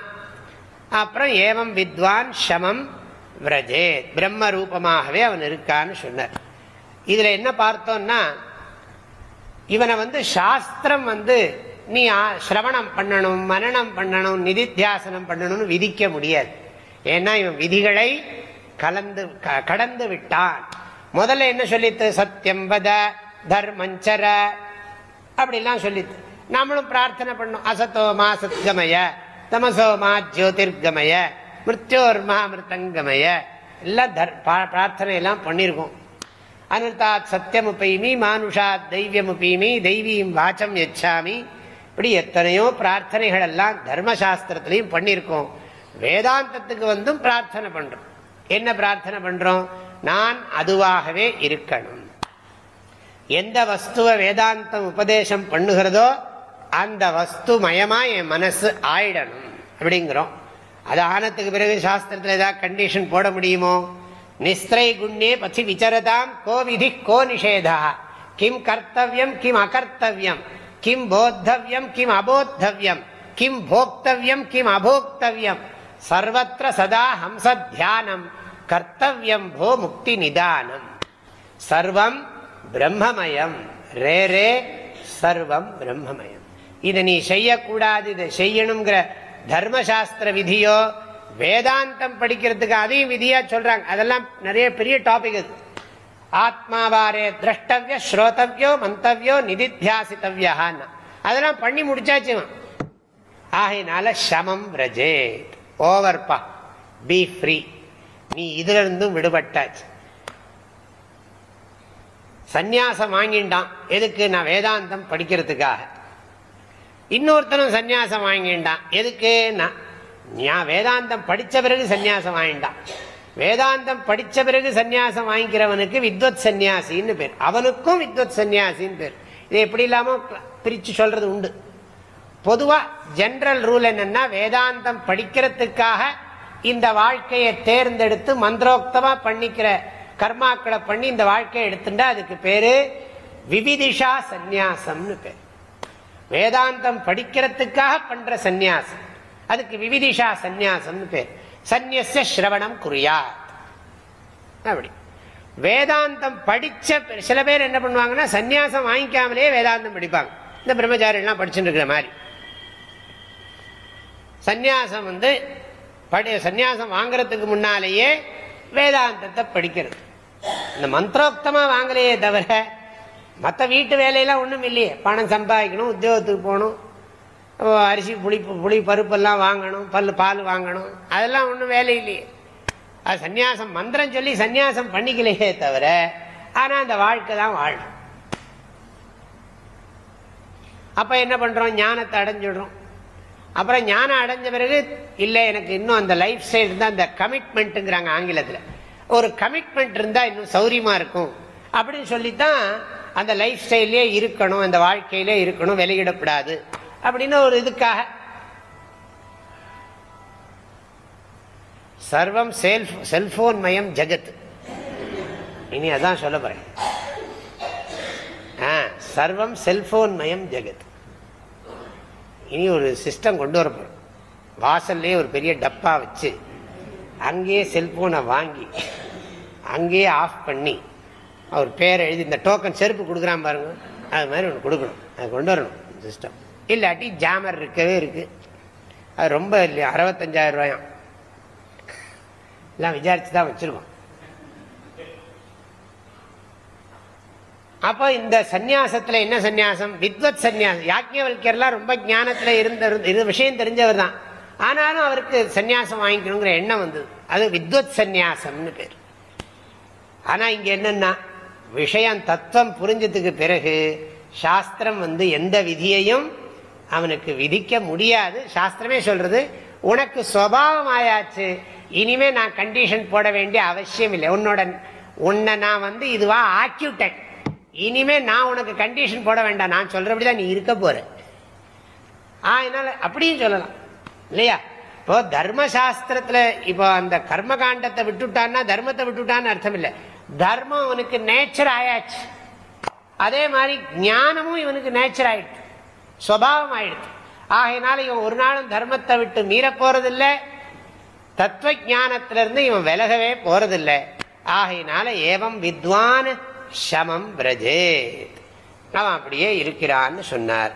அப்புறம் ஏவம் வித்வான் ஷமம் விரஜே. பிரம்ம ரூபமாகவே அவன் இருக்கான்னு சொன்னார். இதில் என்ன பார்த்தோம்னா இவனை வந்து சாஸ்திரம் வந்து நீ சிரவணம் பண்ணணும் மனநம் பண்ணணும் நிதித்தியாசனம் பண்ணணும்னு விதிக்க முடியாது. ஏன்னா இவன் விதிகளை கலந்து கடந்து விட்டான். முதல்ல என்ன சொல்லித்து? சத்தியம் வத தர்மஞ்சர அப்படிலாம் சொல்லித்து. நம்மளும் பிரார்த்தனை பண்ணும் அசத்தோமா சத்கமய தமசோமா ஜோதிர்கமய மிருத்யோர்மா மிருத்தங்கமய எல்லாம் பிரார்த்தனை எல்லாம் பண்ணியிருக்கோம் அனுர்த்தாத் சத்தியமுப்பைமி மானுஷாத் தெய்வியமுப்பைமி தெய்வீம் வாச்சம் எச்சாமி இப்படி எத்தனையோ பிரார்த்தனைகள் எல்லாம் தர்மசாஸ்திரத்திலையும் பண்ணியிருக்கோம் வேதாந்தத்துக்கு வந்தும் பிரார்த்தனை பண்றோம். என்ன பிரார்த்தனை பண்றோம்? நான் அதுவாகவே இருக்கணும். எந்த வஸ்துவ வேதாந்தம் உபதேசம் பண்ணுகிறதோ அந்த வஸ்து மயமா என் மனசு ஆயிடணும் அப்படிங்கிறோம். அது ஆனத்துக்கு பிறகு சாஸ்திரத்தில் ஏதாவது கண்டிஷன் போட முடியுமோ? நிஸ்திரை குண்ணே பற்றி விசரதாம் கோ விதி கோ நிஷேதா. கிம் கர்த்தவியம் கிம் அகர்த்தவியம். கிம் போத்தவியம் கிம் அபோத்தவியம். கிம் போக்தவியம் கிம் அபோக்தவியம். சர்வத்திர சதா ஹம்ச தியானம். கர்த்தவியம் போ முக்தி நிதானம். சர்வம் பிரம்மமயம். ரே ரே சர்வம் பிரம்மமயம். இதை நீ செய்யக்கூடாது இதை செய்யணுங்கிற தர்மசாஸ்திர விதியோ வேதாந்தம் படிக்கிறதுக்கு அதையும் விதியா சொல்றாங்க. அதெல்லாம் நிறைய பெரிய டாபிக் அது ஆத்மாவாரே திரஷ்டவிய ஸ்ரோதவியோ மந்தவியோ நிதித்தியாசித்தவியான்னு அதெல்லாம் பண்ணி முடிச்சாச்சு ஆகையினால சமம் ரஜே ஓவர்பா பி. ஃப்ரீ நீ இதுல இருந்தும் விடுபட்டாச்சு. சந்நியாசம் வாங்கிண்டான். எதுக்கு? நான் வேதாந்தம் படிக்கிறதுக்காக. இன்னொருத்தனும் சந்நியாசம் வாங்கிண்டான் எதுக்குன்னா நான் வேதாந்தம் படித்த பிறகு சன்னியாசம் வாங்கிட்டான். வேதாந்தம் படித்த பிறகு சன்னியாசம் வாங்கிக்கிறவனுக்கு வித்வத் சன்னியாசின்னு பேர். அவனுக்கும் வித்வத் சன்னியாசின்னு பேர். இது எப்படி இல்லாமல் பிரித்து சொல்றது உண்டு. பொதுவாக ஜென்ரல் ரூல் என்னன்னா வேதாந்தம் படிக்கிறதுக்காக இந்த வாழ்க்கையை தேர்ந்தெடுத்து மந்திரோக்தமாக பண்ணிக்கிற கர்மாக்களை பண்ணி இந்த வாழ்க்கையை எடுத்துட்டா அதுக்கு பேரு விவிதிஷா சந்நியாசம்னு பேர். வேதாந்தம் படிக்கிறதுக்காக பண்ற சந்நியாசம். அதுக்கு விவிதிஷா சந்நியாசம்னு பேர். சந்நியச சிரவணம் குறியாத் அப்படி. வேதாந்தம் படிச்ச சில பேர் என்ன பண்ணுவாங்கன்னா சந்நியாசம் வாங்கிக்காமலே வேதாந்தம் படிப்பாங்க. இந்த பிரம்மச்சாரியெல்லாம் படிச்சுட்டு இருக்கிற மாதிரி. சந்நியாசம் வந்து படி சந்நியாசம் வாங்குறதுக்கு முன்னாலேயே வேதாந்தத்தை படிக்கிறது. இந்த மந்திரோக்தமா வாங்கலையே தவிர மற்ற வீட்டு வேலையெல்லாம் ஒன்றும் இல்லையே. பணம் சம்பாதிக்கணும் உத்தியோகத்துக்கு போகணும். அரிசி புளி புளி பருப்பெல்லாம் வாங்கணும் பல் பால் வாங்கணும். அதெல்லாம் ஒன்றும் வேலை இல்லையே. அது சன்னியாசம் மந்திரம் சொல்லி சன்னியாசம் பண்ணிக்கலையே தவிர ஆனால் அந்த வாழ்க்கை தான் வாழும். அப்போ என்ன பண்ணுறோம் ஞானத்தை அடைஞ்சிடுறோம். அப்புறம் ஞானம் அடைஞ்ச பிறகு இல்லை எனக்கு இன்னும் அந்த லைஃப் ஸ்டைல் இருந்தால் அந்த கமிட்மெண்ட்டுங்கிறாங்க ஆங்கிலத்தில். ஒரு கமிட்மெண்ட் இருந்தால் இன்னும் சௌரியமாக இருக்கும். அப்படின்னு சொல்லித்தான் அந்த லைஃப் ஸ்டைல்லே இருக்கணும் அந்த வாழ்க்கையிலே இருக்கணும் வெளியிடப்படாது. அப்படின்னு ஒரு இதுக்காக. சர்வம் செல்ஃப் செல்போன் மயம் ஜெகத். இனி அதான் சொல்ல போறேன். சர்வம் செல்போன் மயம் ஜெகத். இனி ஒரு சிஸ்டம் கொண்டு வரப்போம் வாசல்லே ஒரு பெரிய டப்பா வச்சு அங்கேயே செல்போனை வாங்கி அங்கேயே ஆஃப் பண்ணி அவர் பேரை எழுதி இந்த டோக்கன் செருப்பு கொடுக்குறான் பாருங்க. அது மாதிரி ஒன்று கொடுக்கணும். அது கொண்டு வரணும் சிஸ்டம் இல்லாட்டி ஜாமர் இருக்கவே இருக்கு. அது ரொம்ப இல்லையா? அறுபத்தஞ்சாயிரம் ரூபாயாம். எல்லாம் விசாரிச்சு தான் வச்சிருக்கோம். அப்போ இந்த சந்நியாசத்துல என்ன சந்நியாசம்? வித்வத் சந்நியாசம். யாக்கியவல்யர்லாம் ரொம்ப ஞானத்துல இருந்த இது விஷயம் தெரிஞ்சவர் தான். ஆனாலும் அவருக்கு சந்நியாசம் வாங்கிக்கணுங்கிற எண்ணம் வந்தது. அது வித்வத் சந்நியாசம்னு பேர். ஆனா இங்க என்னன்னா விஷயம் தத்துவம் புரிஞ்சதுக்கு பிறகு சாஸ்திரம் வந்து எந்த விதியையும் அவனுக்கு விதிக்க முடியாது. சாஸ்திரமே சொல்றது உனக்கு சுவாவம் ஆயாச்சு இனிமே நான் கண்டிஷன் போட வேண்டிய அவசியம் இல்லை. உன்னோட உன்னை நான் வந்து இதுவா ஆக்கிவிட்டேன். இனிமே நான் உனக்கு கண்டிஷன் போட வேண்டாம். நான் சொல்றபடிதான் நீ இருக்க போற. என்னால அப்படியும் சொல்லலாம். இல்லையா? இப்போ தர்மசாஸ்திரத்துல இப்போ அந்த கர்ம காண்டத்தை விட்டுட்டான்னா தர்மத்தை விட்டுட்டான்னு அர்த்தம் இல்லை. தர்மம் அவனுக்கு நேச்சர் ஆயாச்சு. அதே மாதிரி ஞானமும் இவனுக்கு நேச்சர் ஆயிடுச்சு. சுவாவம் ஆயிடுச்சு. ஆகையினால இவன் ஒரு நாளும் தர்மத்தை விட்டு மீற போறதில்லை. தத்துவ ஞானத்திலிருந்து இவன் விலகவே போறதில்லை. ஆகையினால ஏவம் வித்வான் சமம் பிரஜே அவன் அப்படியே இருக்கிறான்னு சொன்னார்.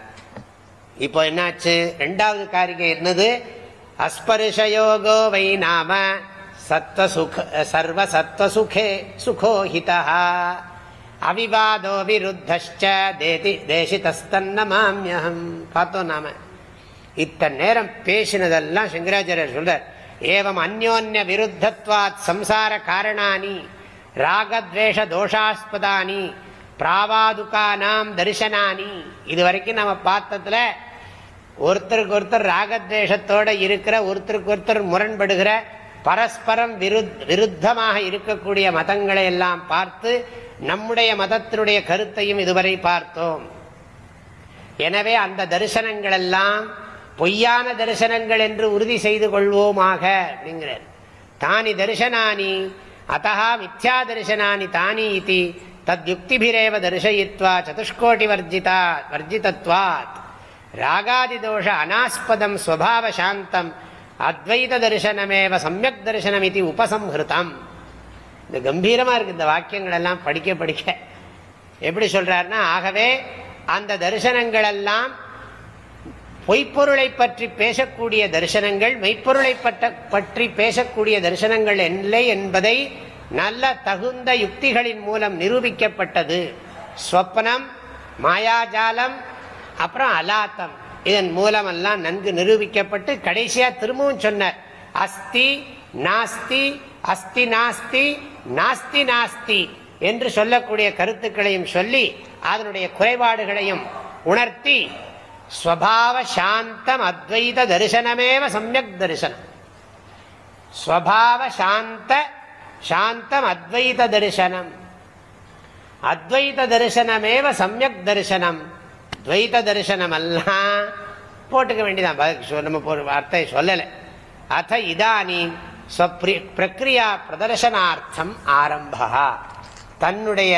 இப்போ என்னாச்சு? ரெண்டாவது காரிகை என்னது? அஸ்பர்ஷயோகோ வை நாம சத்வசுக சர்வ சுகோஹிதா அவிவாதோ விருத்தஷ்ட தேதி தேசிதஸ்தன்ன மாமியம் பார்த்தோம் நாம. இத்தனை நேரம் பேசினதெல்லாம் சங்கராச்சாரியர் சொல்றார். ஏவம் அந்யோன்ய விருத்தத்வாத் சம்சார காரணானி ராகத்வேஷ தோஷாஸ்பதானி பிராவாதுகானாம் தரிசனானி. இது வரைக்கும் நம்ம பார்த்ததுல ஒருத்தருக்கு ஒருத்தர் ராகத்வேஷத்தோட இருக்கிற ஒருத்தருக்கு ஒருத்தர் முரண்படுகிற பரஸ்பரம் விருத்தமாக இருக்கக்கூடிய மதங்களை எல்லாம் பார்த்து நம்முடைய மதத்தினுடைய கருத்தையும் இதுவரை பார்த்தோம். எனவே அந்த தரிசனங்கள் எல்லாம் பொய்யான தரிசனங்கள் என்று உறுதி செய்து கொள்வோமாக அப்படிங்கிறார். தானி தரிசனானி அத்தா மித்யா தரிசனானி தானி இது தத் யுக்திபிரேவ தரிசயித்வா சதுஷ்கோட்டி வர்ஜிதா வர்ஜிதத்வாத். ராகாதிதோஷ அனாஸ்பதம் ஸ்வபாவ சாந்தம் அத்வைத தரிசனமேவ சமயக் தரிசனம் இது உபசம்ஹிருதம். இந்த கம்பீரமா இருக்கு இந்த வாக்கியங்கள் எல்லாம் படிக்க படிக்க. எப்படி சொல்றாருன்னா ஆகவே அந்த தரிசனங்கள் எல்லாம் பொய்ப்பொருளை பற்றி பேசக்கூடிய தரிசனங்கள் மெய்ப்பொருளை பற்றி பேசக்கூடிய தரிசனங்கள் இல்லை என்பதை நல்ல தகுந்த யுக்திகளின் மூலம் நிரூபிக்கப்பட்டது. ஸ்வப்னம் மாயாஜாலம் அப்புறம் அலாத்தம். இதன் மூலமெல்லாம் நன்கு நிரூபிக்கப்பட்டு கடைசியா திரும்பவும் சொன்னார். அஸ்தி நாஸ்தி அஸ்தி நாஸ்தி நாஸ்தி நாஸ்தி என்று சொல்லக்கூடிய கருத்துக்களையும் சொல்லி அதனுடைய குறைபாடுகளையும் உணர்த்தி ஸ்வபாவ சாந்தம் அத்வைத தரிசனமேவ சமயக் தரிசனம். ஸ்வபாவ சாந்த சாந்தம் அத்வைத தரிசனம். அத்வைத தரிசனமேவ சமயக் தரிசனம். துவைத தரிசனம் எல்லாம் போட்டுக்க வேண்டியதான் நம்ம அர்த்தம் சொல்லலை. அத்த இதானி பிரக்ரியா பிரதர்சனார்த்தம் ஆரம்பா. தன்னுடைய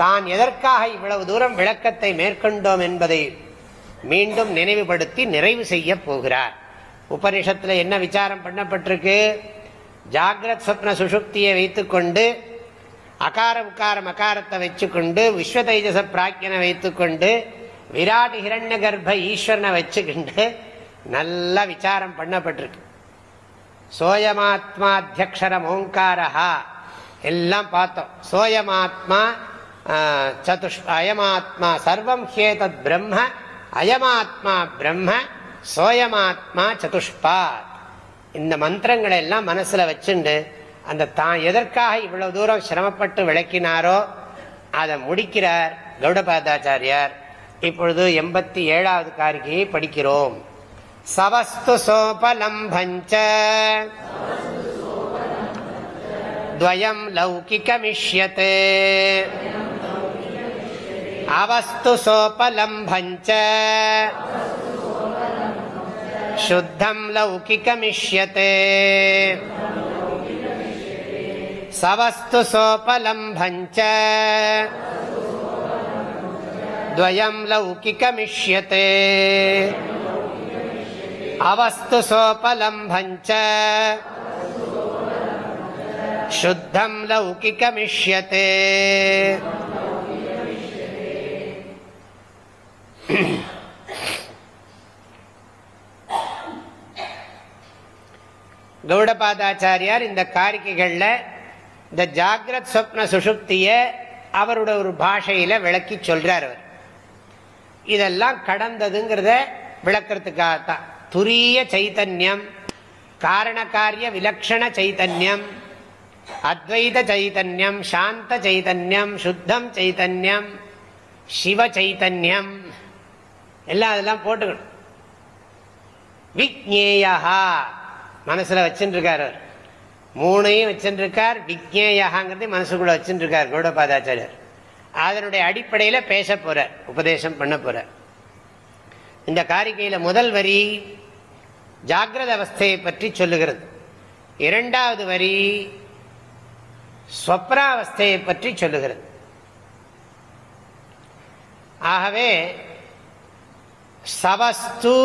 தான் எதற்காக இவ்வளவு தூரம் விளக்கத்தை மேற்கொண்டோம் என்பதை மீண்டும் நினைவுபடுத்தி நிறைவு செய்ய போகிறார். உபனிஷத்தில் என்ன விசாரம் பண்ணப்பட்டிருக்கு? ஜாகிரத் சொப்ன சுசுப்தியை வைத்துக்கொண்டு அகார உக்காரம் அகாரத்தை வச்சுக்கொண்டு விஸ்வ தைஜச பிராக்கியனை வைத்துக்கொண்டு விராட் ஹிரண்ய கர்ப்ப ஈஸ்வரனை வச்சுக்கிண்டு நல்லா விசாரம் பண்ணப்பட்டிருக்கு. சோயமாத்மா அத்தியக்ஷரம் ஓங்காரா எல்லாம் பார்த்தோம். சோயமாத்மா சதுஷ் அயமாத்மா சர்வம் ஹேதத் பிரம்ம அயமாத்மா பிரம்ம சோயமாத்மா சதுஷ்பாத். இந்த மந்திரங்களை எல்லாம் மனசில் வச்சுண்டு அந்த தான் எதற்காக இவ்வளவு தூரம் சிரமப்பட்டு விளக்கினாரோ அதை முடிக்கிறார் கௌடபாதாச்சாரியார். இப்பொழுது எண்பத்தி ஏழாவது காரிகையை படிக்கிறோம். சவஸ்து சோபலம்பஞ்ச துவயம் லௌகிகமிஷ்யத்தே அவஸ்து சோபலம்பஞ்ச சுத்தம் லௌகிகமிஷ்யத்தே சவஸ்து சோபலம்பஞ்ச द्वयं लौकिकमिष्यते अवस्तु सोपलम्भञ्च शुद्धं लौकिकमिष्यते கௌடபாதாச்சாரியார் இந்த காரிக்கைகளில் இந்த ஜாகிரத் சொப்ன சுஷுப்திய அவரோட ஒரு பாஷையில விளக்கி சொல்றார் அவர் இதெல்லாம் கடந்ததுங்கிறத விளக்கிறதுக்காகத்தான். துரிய சைத்தன்யம் காரணக்காரிய விலக்ஷண சைத்தன்யம் அத்வைத சைதன்யம் சாந்த சைதன்யம் சுத்தம் சைதன்யம் சிவ சைதன்யம் எல்லாம் அதெல்லாம் போட்டுக்கணும். விக்னேயா மனசுல வச்சுருக்கார் அவர். மூணையும் வச்சுருக்கார் விக்னேயாங்கிறது மனசுக்குள்ள வச்சுருக்கார் கௌடபாதாச்சாரியர். அதனுடைய அடிப்படையில் பேச போறார் உபதேசம் பண்ண போற. இந்த காரிக்கையில் முதல் வரி ஜாகிரத அவஸ்தையை பற்றி சொல்லுகிறது. இரண்டாவது வரி ஸ்வப்னாவஸ்தையை பற்றி சொல்லுகிறது. ஆகவே சவஸ்து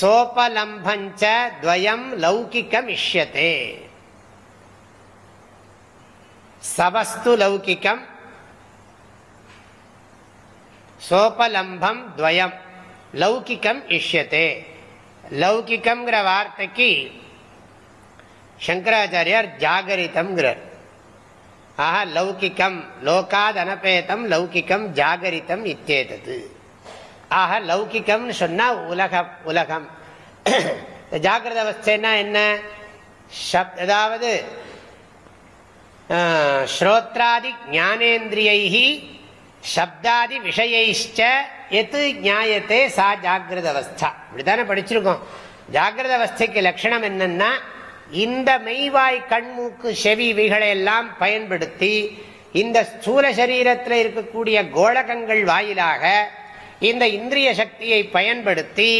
சோபலம்பஞ்ச துவயம் லௌகிக்கம் இஷ்யத்தே சவஸ்து லௌகிக்கம் சோபலம்பம் துவயம். லௌகிக்கம் இஷ்யத்தே லௌகிக்கம்ங்கிற வார்த்தைக்கு சங்கராச்சாரியார் ஜாகரித்தம்ங்கிறார் ஆஹா லௌகிக்கம் லோகாத் அனபேதம் லௌகிக்கம் ஜாகரித்தம் இத்தேதது. ஆக லௌகிக்கம்னு சொன்னால் உலகம் உலகம். ஜாகிரத அவஸ்தைன்னா என்ன? அதாவது ஸ்ரோத்ராதி ஞானேந்திரியை சப்தாதி விஷயைச்ச எது நியாயத்தே சா ஜாகிரத அவஸ்தா இப்படித்தானே படிச்சிருக்கோம். ஜாகிரத அவஸ்தைக்கு லட்சணம் என்னன்னா இந்த மெய்வாய் கண்மூக்கு செவி இவைகளை எல்லாம் பயன்படுத்தி இந்த ஸ்தூல சரீரத்தில் இருக்கக்கூடிய கோலகங்கள் வாயிலாக இந்த இந்திரிய சக்தியை பயன்படுத்தி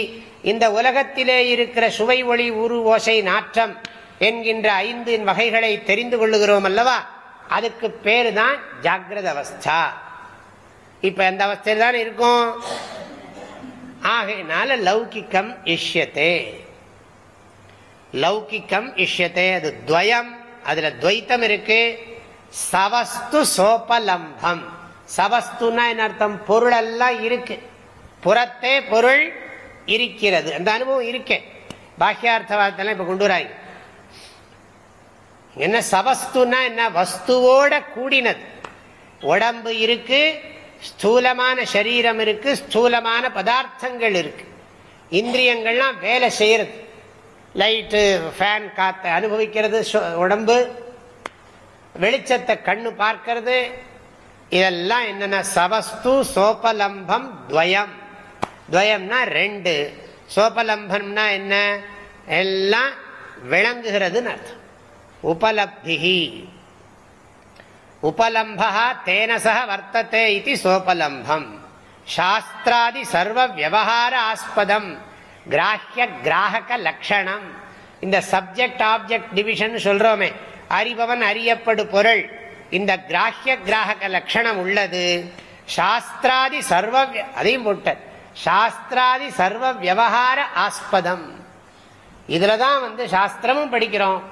இந்த உலகத்திலே இருக்கிற சுவை ஒளி உரு ஓசை நாற்றம் என்கின்ற ஐந்து வகைகளை தெரிந்து கொள்ளுகிறோம் அல்லவா? அதுக்கு பேரு தான் ஜாகிரத அவஸ்தா இப்ப எந்த அவஸ்தையில் தான் இருக்கும்? ஆகையினால லௌகிக்கம் இஷ்யத்தே லௌகிக்கம் இஷ்யத்தே அது துவயம் அதுல துவைத்தம் இருக்கு. சவஸ்து சோபலம்பம். சவஸ்துன்னா என்ன அர்த்தம்? பொருள் எல்லாம் இருக்கு. புறத்தே பொருள் இருக்கிறது. அந்த அனுபவம் இருக்கேன் பாக்கியார்த்தவாதத்தெல்லாம் இப்ப கொண்டு வராங்க. என்ன சவஸ்துன்னா என்ன? வஸ்துவோட கூடினது. உடம்பு இருக்கு ஸ்தூலமான சரீரம் இருக்கு ஸ்தூலமான பதார்த்தங்கள் இருக்கு. இந்திரியங்கள்லாம் வேலை செய்யறது. லைட்டு ஃபேன் காத்த அனுபவிக்கிறது உடம்பு வெளிச்சத்தை கண்ணு பார்க்கறது. இதெல்லாம் என்னென்ன சவஸ்து சோபலம்பம் துவயம். துவயம்னா ரெண்டு. சோபலம்பம்னா என்ன? எல்லாம் விளங்குகிறதுன்னு அர்த்தம். உபலப்தி உபலம்பா தேன சக வர்த்தத்தை இது சோபலம்பம். சாஸ்திராதி சர்வ விவகார ஆஸ்பதம் கிராஹ்ய கிராகக லட்சணம் இந்த சப்ஜெக்ட் ஆப்ஜெக்ட் டிவிஷன் சொல்றோமே அறிபவன் அறியப்படு பொருள். இந்த கிராஹ்ய கிராகக லட்சணம் உள்ளது. சாஸ்திராதி சர்வ அதையும் போட்ட. சாஸ்திராதி சர்வ விவகார ஆஸ்பதம் இதுலதான் வந்து சாஸ்திரமும் படிக்கிறோம்.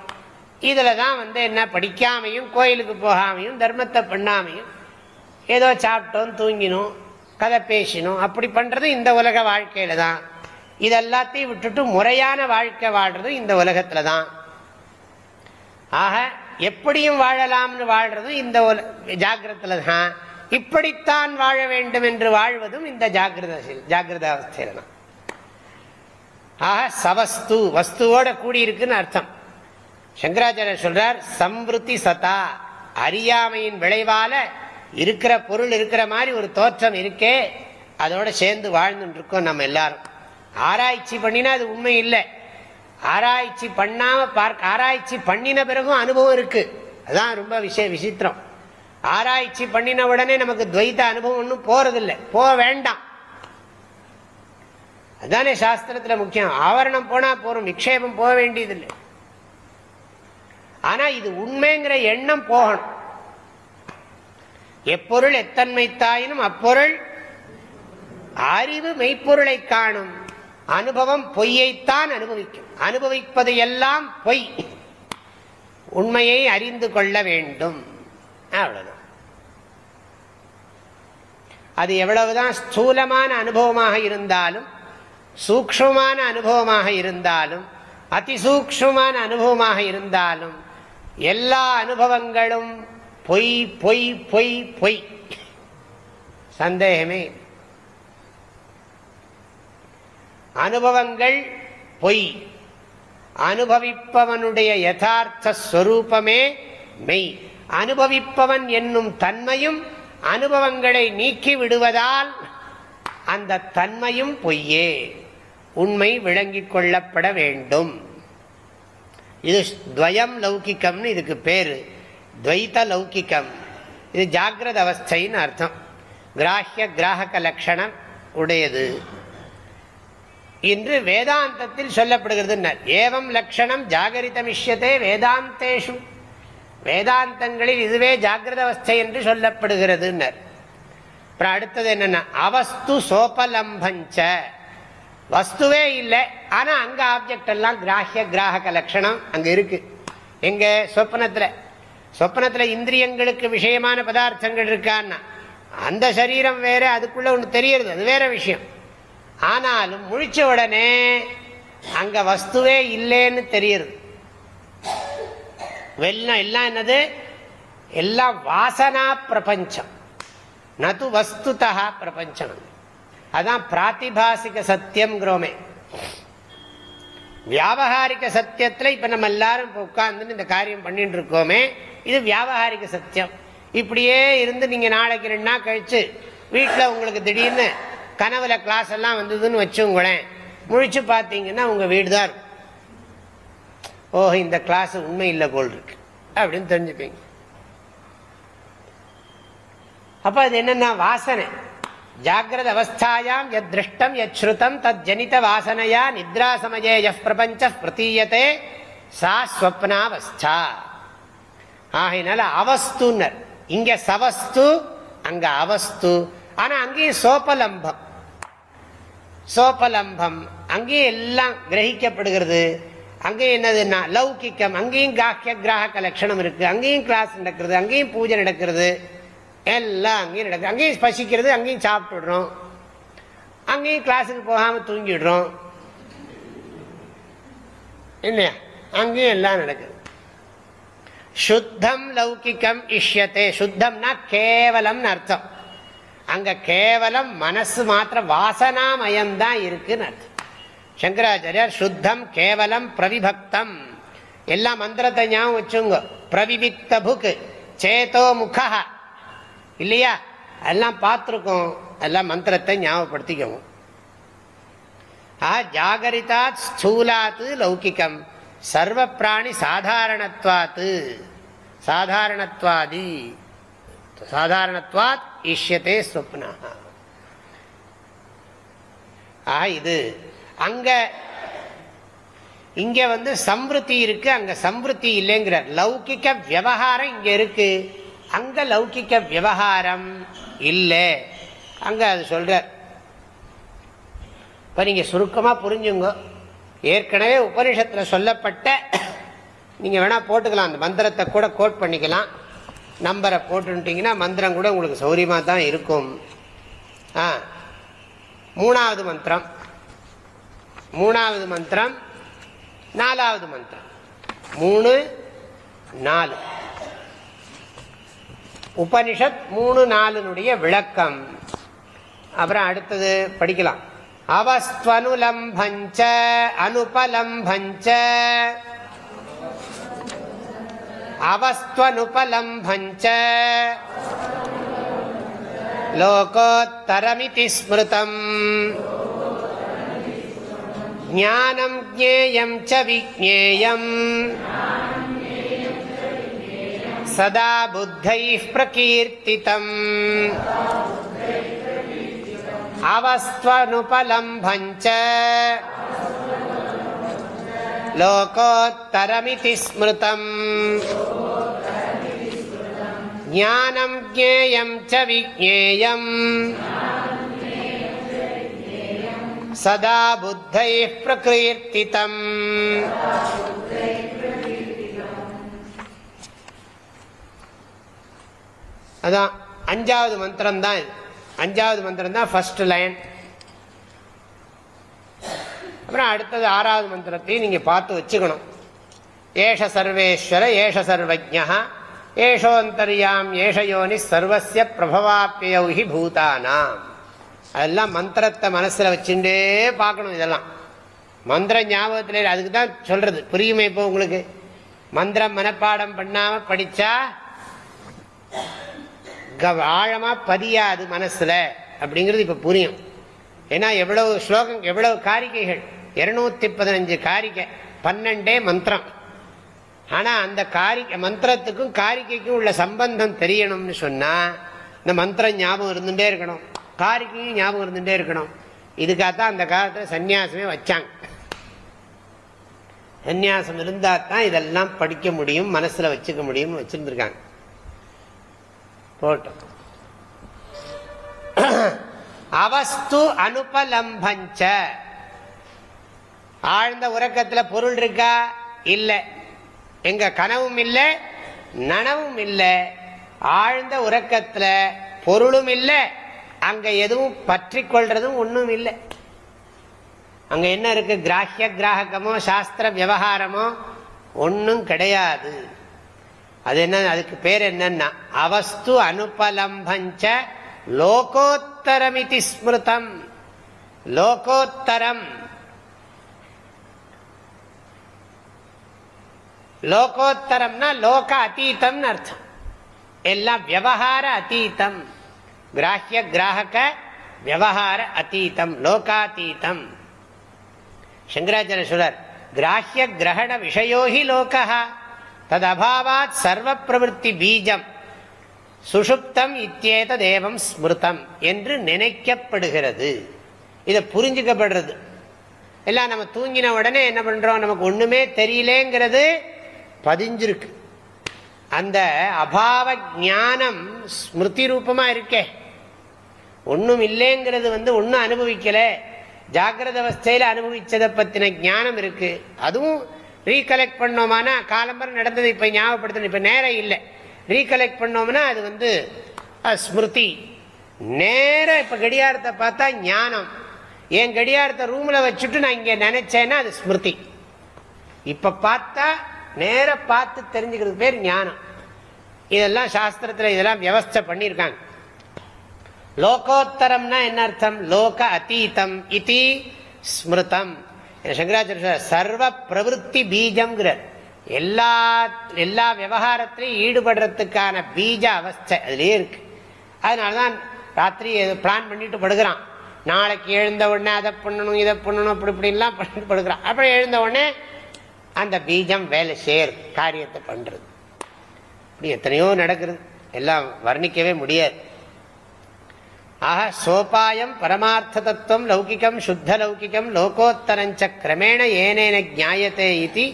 இதில் தான் வந்து என்ன படிக்காமையும் கோயிலுக்கு போகாமையும் தர்மத்தை பண்ணாமையும் ஏதோ சாப்பிட்டோம் தூங்கினோம் கதை பேசினோம் அப்படி பண்ணுறது இந்த உலக வாழ்க்கையில் தான் இது எல்லாத்தையும் விட்டுட்டு முறையான வாழ்க்கை வாழ்றது இந்த உலகத்தில் தான் ஆக எப்படியும் வாழலாம்னு வாழ்றதும் இந்த உல ஜாகிரத்தில் தான் இப்படித்தான் வாழ வேண்டும் என்று வாழ்வதும் இந்த ஜாகிரத ஜாகிரத அவஸ்தையில் தான் ஆக சவஸ்து வஸ்துவோட கூடியிருக்குன்னு அர்த்தம். சங்கராச்சாரியர் சொல்றார் சம்ருத்தி சதா. அறியாமையின் விளைவால இருக்கிற பொருள் இருக்கிற மாதிரி ஒரு தோற்றம் இருக்கே அதோட சேர்ந்து வாழ்ந்துட்டு இருக்கோம் நம்ம எல்லாரும். ஆராய்ச்சி பண்ணினா அது உண்மை இல்லை. ஆராய்ச்சி பண்ணாம பார்க்க ஆராய்ச்சி பண்ணின பிறகும் அனுபவம் இருக்கு. அதான் ரொம்ப விஷய விசித்திரம். ஆராய்ச்சி பண்ணின உடனே நமக்கு துவைத்த அனுபவம் ஒன்றும் போறதில்லை. போக வேண்டாம். அதுதானே சாஸ்திரத்துல முக்கியம். ஆவரணம் போனா போறோம் நிக்ஷேபம் போக வேண்டியதில்லை. ஆனா இது உண்மைங்கிற எண்ணம் போகணும். எப்பொருள் எத்தன்மை தாயினும் அப்பொருள் அறிவு மெய்ப்பொருளை காணும். அனுபவம் பொய்யைத்தான் அனுபவிக்கும். அனுபவிப்பது எல்லாம் பொய். உண்மையை அறிந்து கொள்ள வேண்டும். அவ்வளவுதான். அது எவ்வளவுதான் ஸ்தூலமான அனுபவமாக இருந்தாலும் சூக்ஷமான அனுபவமாக இருந்தாலும் அதிசூக்ஷமான அனுபவமாக இருந்தாலும் எல்லா அனுபவங்களும் பொய் பொய் பொய் பொய். சந்தேகமே அனுபவங்கள் பொய். அனுபவிப்பவனுடைய யதார்த்த ஸ்வரூபமே மெய். அனுபவிப்பவன் என்னும் தன்மையும் அனுபவங்களை நீக்கி விடுவதால் அந்த தன்மையும் பொய்யே. உண்மை விளங்கிக் கொள்ளப்பட வேண்டும். இது துவயம் லௌகிக்கம்னு இதுக்கு பேர். துவைத்த லௌகிக்கம் இது ஜாகிரத அவஸ்தைன்னு அர்த்தம். கிராஹ்ய கிராகக லட்சணம் உடையது. இன்று வேதாந்தத்தில் சொல்லப்படுகிறது ஏவம் லட்சணம் ஜாகரிதமிஷ்யத்தே வேதாந்தேஷு. வேதாந்தங்களில் இதுவே ஜாகிரத அவஸ்தை என்று சொல்லப்படுகிறதுன்னர். அப்புறம் அடுத்தது என்னென்ன அவஸ்து சோபலம்பஞ்ச. வஸ்துவே இல்லை. ஆனா அங்க ஆப்ஜெக்ட் எல்லாம் கிராஹிய கிராஹக லட்சணம் அங்க இருக்கு. எங்க சொப்பனத்துல? சொப்பனத்துல இந்திரியங்களுக்கு விஷயமான பதார்த்தங்கள் இருக்கான்னா அந்த சரீரம் வேற அதுக்குள்ள ஒன்று தெரியறது அது வேற விஷயம். ஆனாலும் முழிச்ச உடனே அங்க வஸ்துவே இல்லைன்னு தெரியுது. வெள்ளம் எல்லாம் என்னது? எல்லாம் வாசனா பிரபஞ்சம். நது வஸ்துதா பிரபஞ்சம். அதான் பிராத்திபாசிக சத்தியம்ங்கிறோமே வியாபகாரிக சத்தியத்தில் இப்போ நம்ம எல்லாரும் இப்போ உட்கார்ந்துன்னு இந்த காரியம் பண்ணிட்டு இருக்கோமே இது வியாபகாரிக சத்தியம். இப்படியே இருந்து நீங்கள் நாளைக்கு ரெண்டு நாள் கழிச்சு வீட்டில் உங்களுக்கு திடீர்னு கனவுல கிளாஸ் எல்லாம் வந்ததுன்னு வச்சுங்களேன் முழிச்சு பார்த்தீங்கன்னா உங்கள் வீடு தான் ஓஹோ இந்த கிளாஸ் உண்மை இல்லை போல் இருக்கு. அப்படின்னு தெரிஞ்சுப்பீங்க அப்போ அது என்னென்னா வாசனை. ஜாகிரத அவஸ்தாயாம் எத் திருஷ்டம் எத் ஸ்ருதம் தத் ஜனித வாசனையா நித்ரா சமயே எஃப் பிரபஞ்ச பிரதீயத்தே சா ஸ்வப்னாவஸ்தா ஆகையினால அவஸ்துன்னர் இங்க சவஸ்து அங்க அவஸ்து ஆனா அங்கேயும் சோபலம்பம் சோபலம்பம் அங்கேயும் எல்லாம் கிரகிக்கப்படுகிறது அங்கேயும் என்னதுன்னா லௌகிக்கம் அங்கேயும் காக்கிய கிராக லட்சணம் இருக்கு. அங்கேயும் கிளாஸ் நடக்கிறது. அங்கேயும் பூஜை நடக்கிறது. எல்லாம் அங்கேயும் நடக்குது. அங்கேயும் பசிக்கிறது அங்கேயும் சாப்பிட்டுடுறோம். அங்கேயும் கிளாஸுக்கு போகாமல் தூங்கிடுறோம். இல்லையா? அங்கேயும் எல்லாம் நடக்குது. சுத்தம் லௌகிக்கம் இஷ்யத்தே சுத்தம்னா கேவலம்னு அர்த்தம். அங்க கேவலம் மனசு மாத்திரம் வாசனாமயம் தான் இருக்குன்னு அர்த்தம். சங்கராச்சாரியார் சுத்தம் கேவலம் பிரவிபக்தம். எல்லா மந்திரத்தை ஞாபகம் வச்சுங்க பிரவிவிக்த புக் சேதோ முகா இல்லையா? எல்லாம் பார்த்துருக்கோம். எல்லாம் மந்திரத்தை ஞாபகப்படுத்திக்கவும் ஆ ஜாகரிதாத் ஸ்தூலாத்து லௌகிக்கம் சர்வ பிராணி சாதாரணத்வாத்து. சாதாரணத்வாதி. சாதாரணத்வாத் ஈஷ்யத்தே ஸ்வப்னா ஆ இது. அங்க இங்க வந்து சம்ருத்தி இருக்கு அங்க சம்ருத்தி இல்லைங்கிறார். லௌகிக்க விவகாரம் இங்க இருக்கு. அங்க லௌகிக்க விவகாரம் இல்லை. அங்க அது சொல்ற. இப்ப நீங்க சுருக்கமா புரிஞ்சுங்க. ஏற்கனவே உபனிஷத்துல சொல்லப்பட்ட நீங்க வேணா போட்டுக்கலாம். அந்த மந்திரத்தை கூட கோட் பண்ணிக்கலாம். நம்பரை போட்டுட்டீங்கன்னா மந்திரம் கூட உங்களுக்கு சௌரியமா தான் இருக்கும். ஆ. மூணாவது மந்திரம். மூணாவது மந்திரம் நாலாவது மந்திரம். மூணு நாலு. உபனிஷத் மூணு நாலுனுடைய விளக்கம். அப்புறம் அடுத்தது படிக்கலாம். அவஸ்துவனுலம்பஞ்ச அனுபலம்பஞ்ச. அவஸ்துவனுபலம்பஞ்ச. லோகோத்தரமிதி ஸ்மிருதம். ஞானம் ஜேயம் ச விஜேயம் சதா புத்தை பிரகீர்த்திதம் அவஸ்வனுபலம்பஞ்ச லோகோத்தரமிதி ஸ்மிருதம் ஞானம் ஜேயம் ச விஜேயம் சதா புத்தை பிரகீர்த்திதம் அதான் அஞ்சாவது மந்திரம் தான் இது. அஞ்சாவது மந்திரம் தான் ஃபர்ஸ்ட் லைன் அப்புறம் அடுத்தது ஆறாவது மந்திரத்தையும் நீங்கள் பார்த்து வச்சுக்கணும். ஏஷ சர்வேஸ்வர ஏஷ சர்வஜா ஏஷோந்தரியாம் ஏஷயோனி சர்வசிய பிரபவாப்பியௌஹி பூதானாம். அதெல்லாம் மந்திரத்தை மனசில் வச்சுட்டே பார்க்கணும் இதெல்லாம். மந்திர ஞாபகத்தில் அதுக்கு தான் சொல்கிறது புரியுமே இப்போ உங்களுக்கு? மந்திரம் மனப்பாடம் பண்ணாமல் படித்தா படிச்சா ஆழமா பதியாது மனசுல அப்படிங்கிறது இப்ப புரியும். ஏன்னா எவ்வளவு ஸ்லோகம் எவ்வளவு காரிகைகள்? இருநூத்தி பதினஞ்சு காரிக்கை பன்னெண்டே மந்திரம். ஆனா அந்த காரிக்கை மந்திரத்துக்கும் காரிக்கைக்கும் உள்ள சம்பந்தம் தெரியணும்னு சொன்னா இந்த மந்திரம் ஞாபகம் இருந்துட்டே இருக்கணும். காரிக்கையும் ஞாபகம் இருந்துட்டே இருக்கணும். இதுக்காகத்தான் அந்த காலத்தில் சன்னியாசமே வச்சாங்க. சன்னியாசம் இருந்தால் தான் இதெல்லாம் படிக்க முடியும் மனசுல வச்சுக்க முடியும் வச்சுருந்துருக்காங்க. போட்டோம் அவஸ்து அனுபலம்பஞ்ச ஆழ்ந்த உறக்கத்தில் பொருள் இருக்கா இல்லை எங்க கனவும் இல்லை நனவும் இல்லை ஆழ்ந்த உறக்கத்தில் பொருளும் இல்லை அங்க எதுவும் பற்றி கொள்றதும் ஒன்றும் இல்லை அங்க என்ன இருக்கு கிராஹ்ய கிராகமோ சாஸ்திர விவகாரமோ ஒன்றும் கிடையாது அது என்ன அதுக்கு பேர் என்னன்னா அவஸ்து அனுபலம்பஞ்ச லோகோத்தரம் இது ஸ்மிருதம். லோகோத்தரம். லோகோத்தரம்னா லோக அத்தீத்தம் அர்த்தம். எல்லாம் விவகார அத்தீத்தம் கிராஹ்ய கிராகக விவகார அத்தீத்தம் லோகாத்தீத்தம் சங்கராச்சாரிய சொல்றார் கிராஹ்ய கிரகண விஷயோகி லோகா தது அபாவாத் சர்வ பிரவருத்தி பீஜம் சுஷுப்தம் இத்தியேத தேவம் ஸ்மிருதம் என்று நினைக்கப்படுகிறது. இதை புரிஞ்சுக்கப்படுறது. எல்லாம் நம்ம தூங்கின உடனே என்ன பண்றோம்? நமக்கு ஒண்ணுமே தெரியலேங்கிறது பதிஞ்சிருக்கு. அந்த அபாவ ஞானம் ஸ்மிருதி ரூபமா இருக்கே. ஒன்றும் இல்லைங்கிறது வந்து ஒன்றும் அனுபவிக்கல. ஜாகிரத அவஸ்தையில் அனுபவிச்சதை பற்றின ஞானம் இருக்கு. அதுவும் ரீகலெக்ட் பண்ணோம்னா காலம்பரம் நடந்தது இப்போ ஞாபகப்படுத்தணும். இப்போ நேரம் இல்லை. ரீகலெக்ட் பண்ணோம்னா அது வந்து ஸ்மிருதி. நேரம் இப்போ கடியாரத்தை பார்த்தா ஞானம். என் கடியாரத்தை ரூமில் வச்சுட்டு நான் இங்கே நினைச்சேன்னா அது ஸ்மிருதி. இப்போ பார்த்தா நேர பார்த்து தெரிஞ்சுக்கிறது பேர் ஞானம். இதெல்லாம் சாஸ்திரத்தில் இதெல்லாம் வியவஸ்தை பண்ணியிருக்காங்க. லோகோத்தரம்னா என்ன அர்த்தம்? லோக அத்தீதம். இதி ஸ்மிருதம். சங்கராச்சாரிய சர்வ பிரவருத்தி பீஜம்ங்கிறார் எல்லா எல்லா விவகாரத்திலையும் ஈடுபடுறதுக்கான பீஜ அவஸ்தை அதுலயே இருக்கு. அதனாலதான் ராத்திரி பிளான் பண்ணிட்டு படுகிறான் நாளைக்கு எழுந்த உடனே அதை பண்ணணும் இதை பண்ணணும் அப்படி இப்படின்லாம் பண்ணிட்டு படுக்கிறான். அப்புறம் எழுந்த உடனே அந்த பீஜம் வேலை சேர் காரியத்தை பண்றது. இப்படி எத்தனையோ நடக்கிறது. எல்லாம் வர்ணிக்கவே முடியாது. ஆக சோபாயம் பரமார்த்த தத்துவம் லௌகிக்கம் சுத்த லௌகிக்கம் லோகோத்தரஞ்ச கிரமேண ஏனேன ஜாயத்தே இது.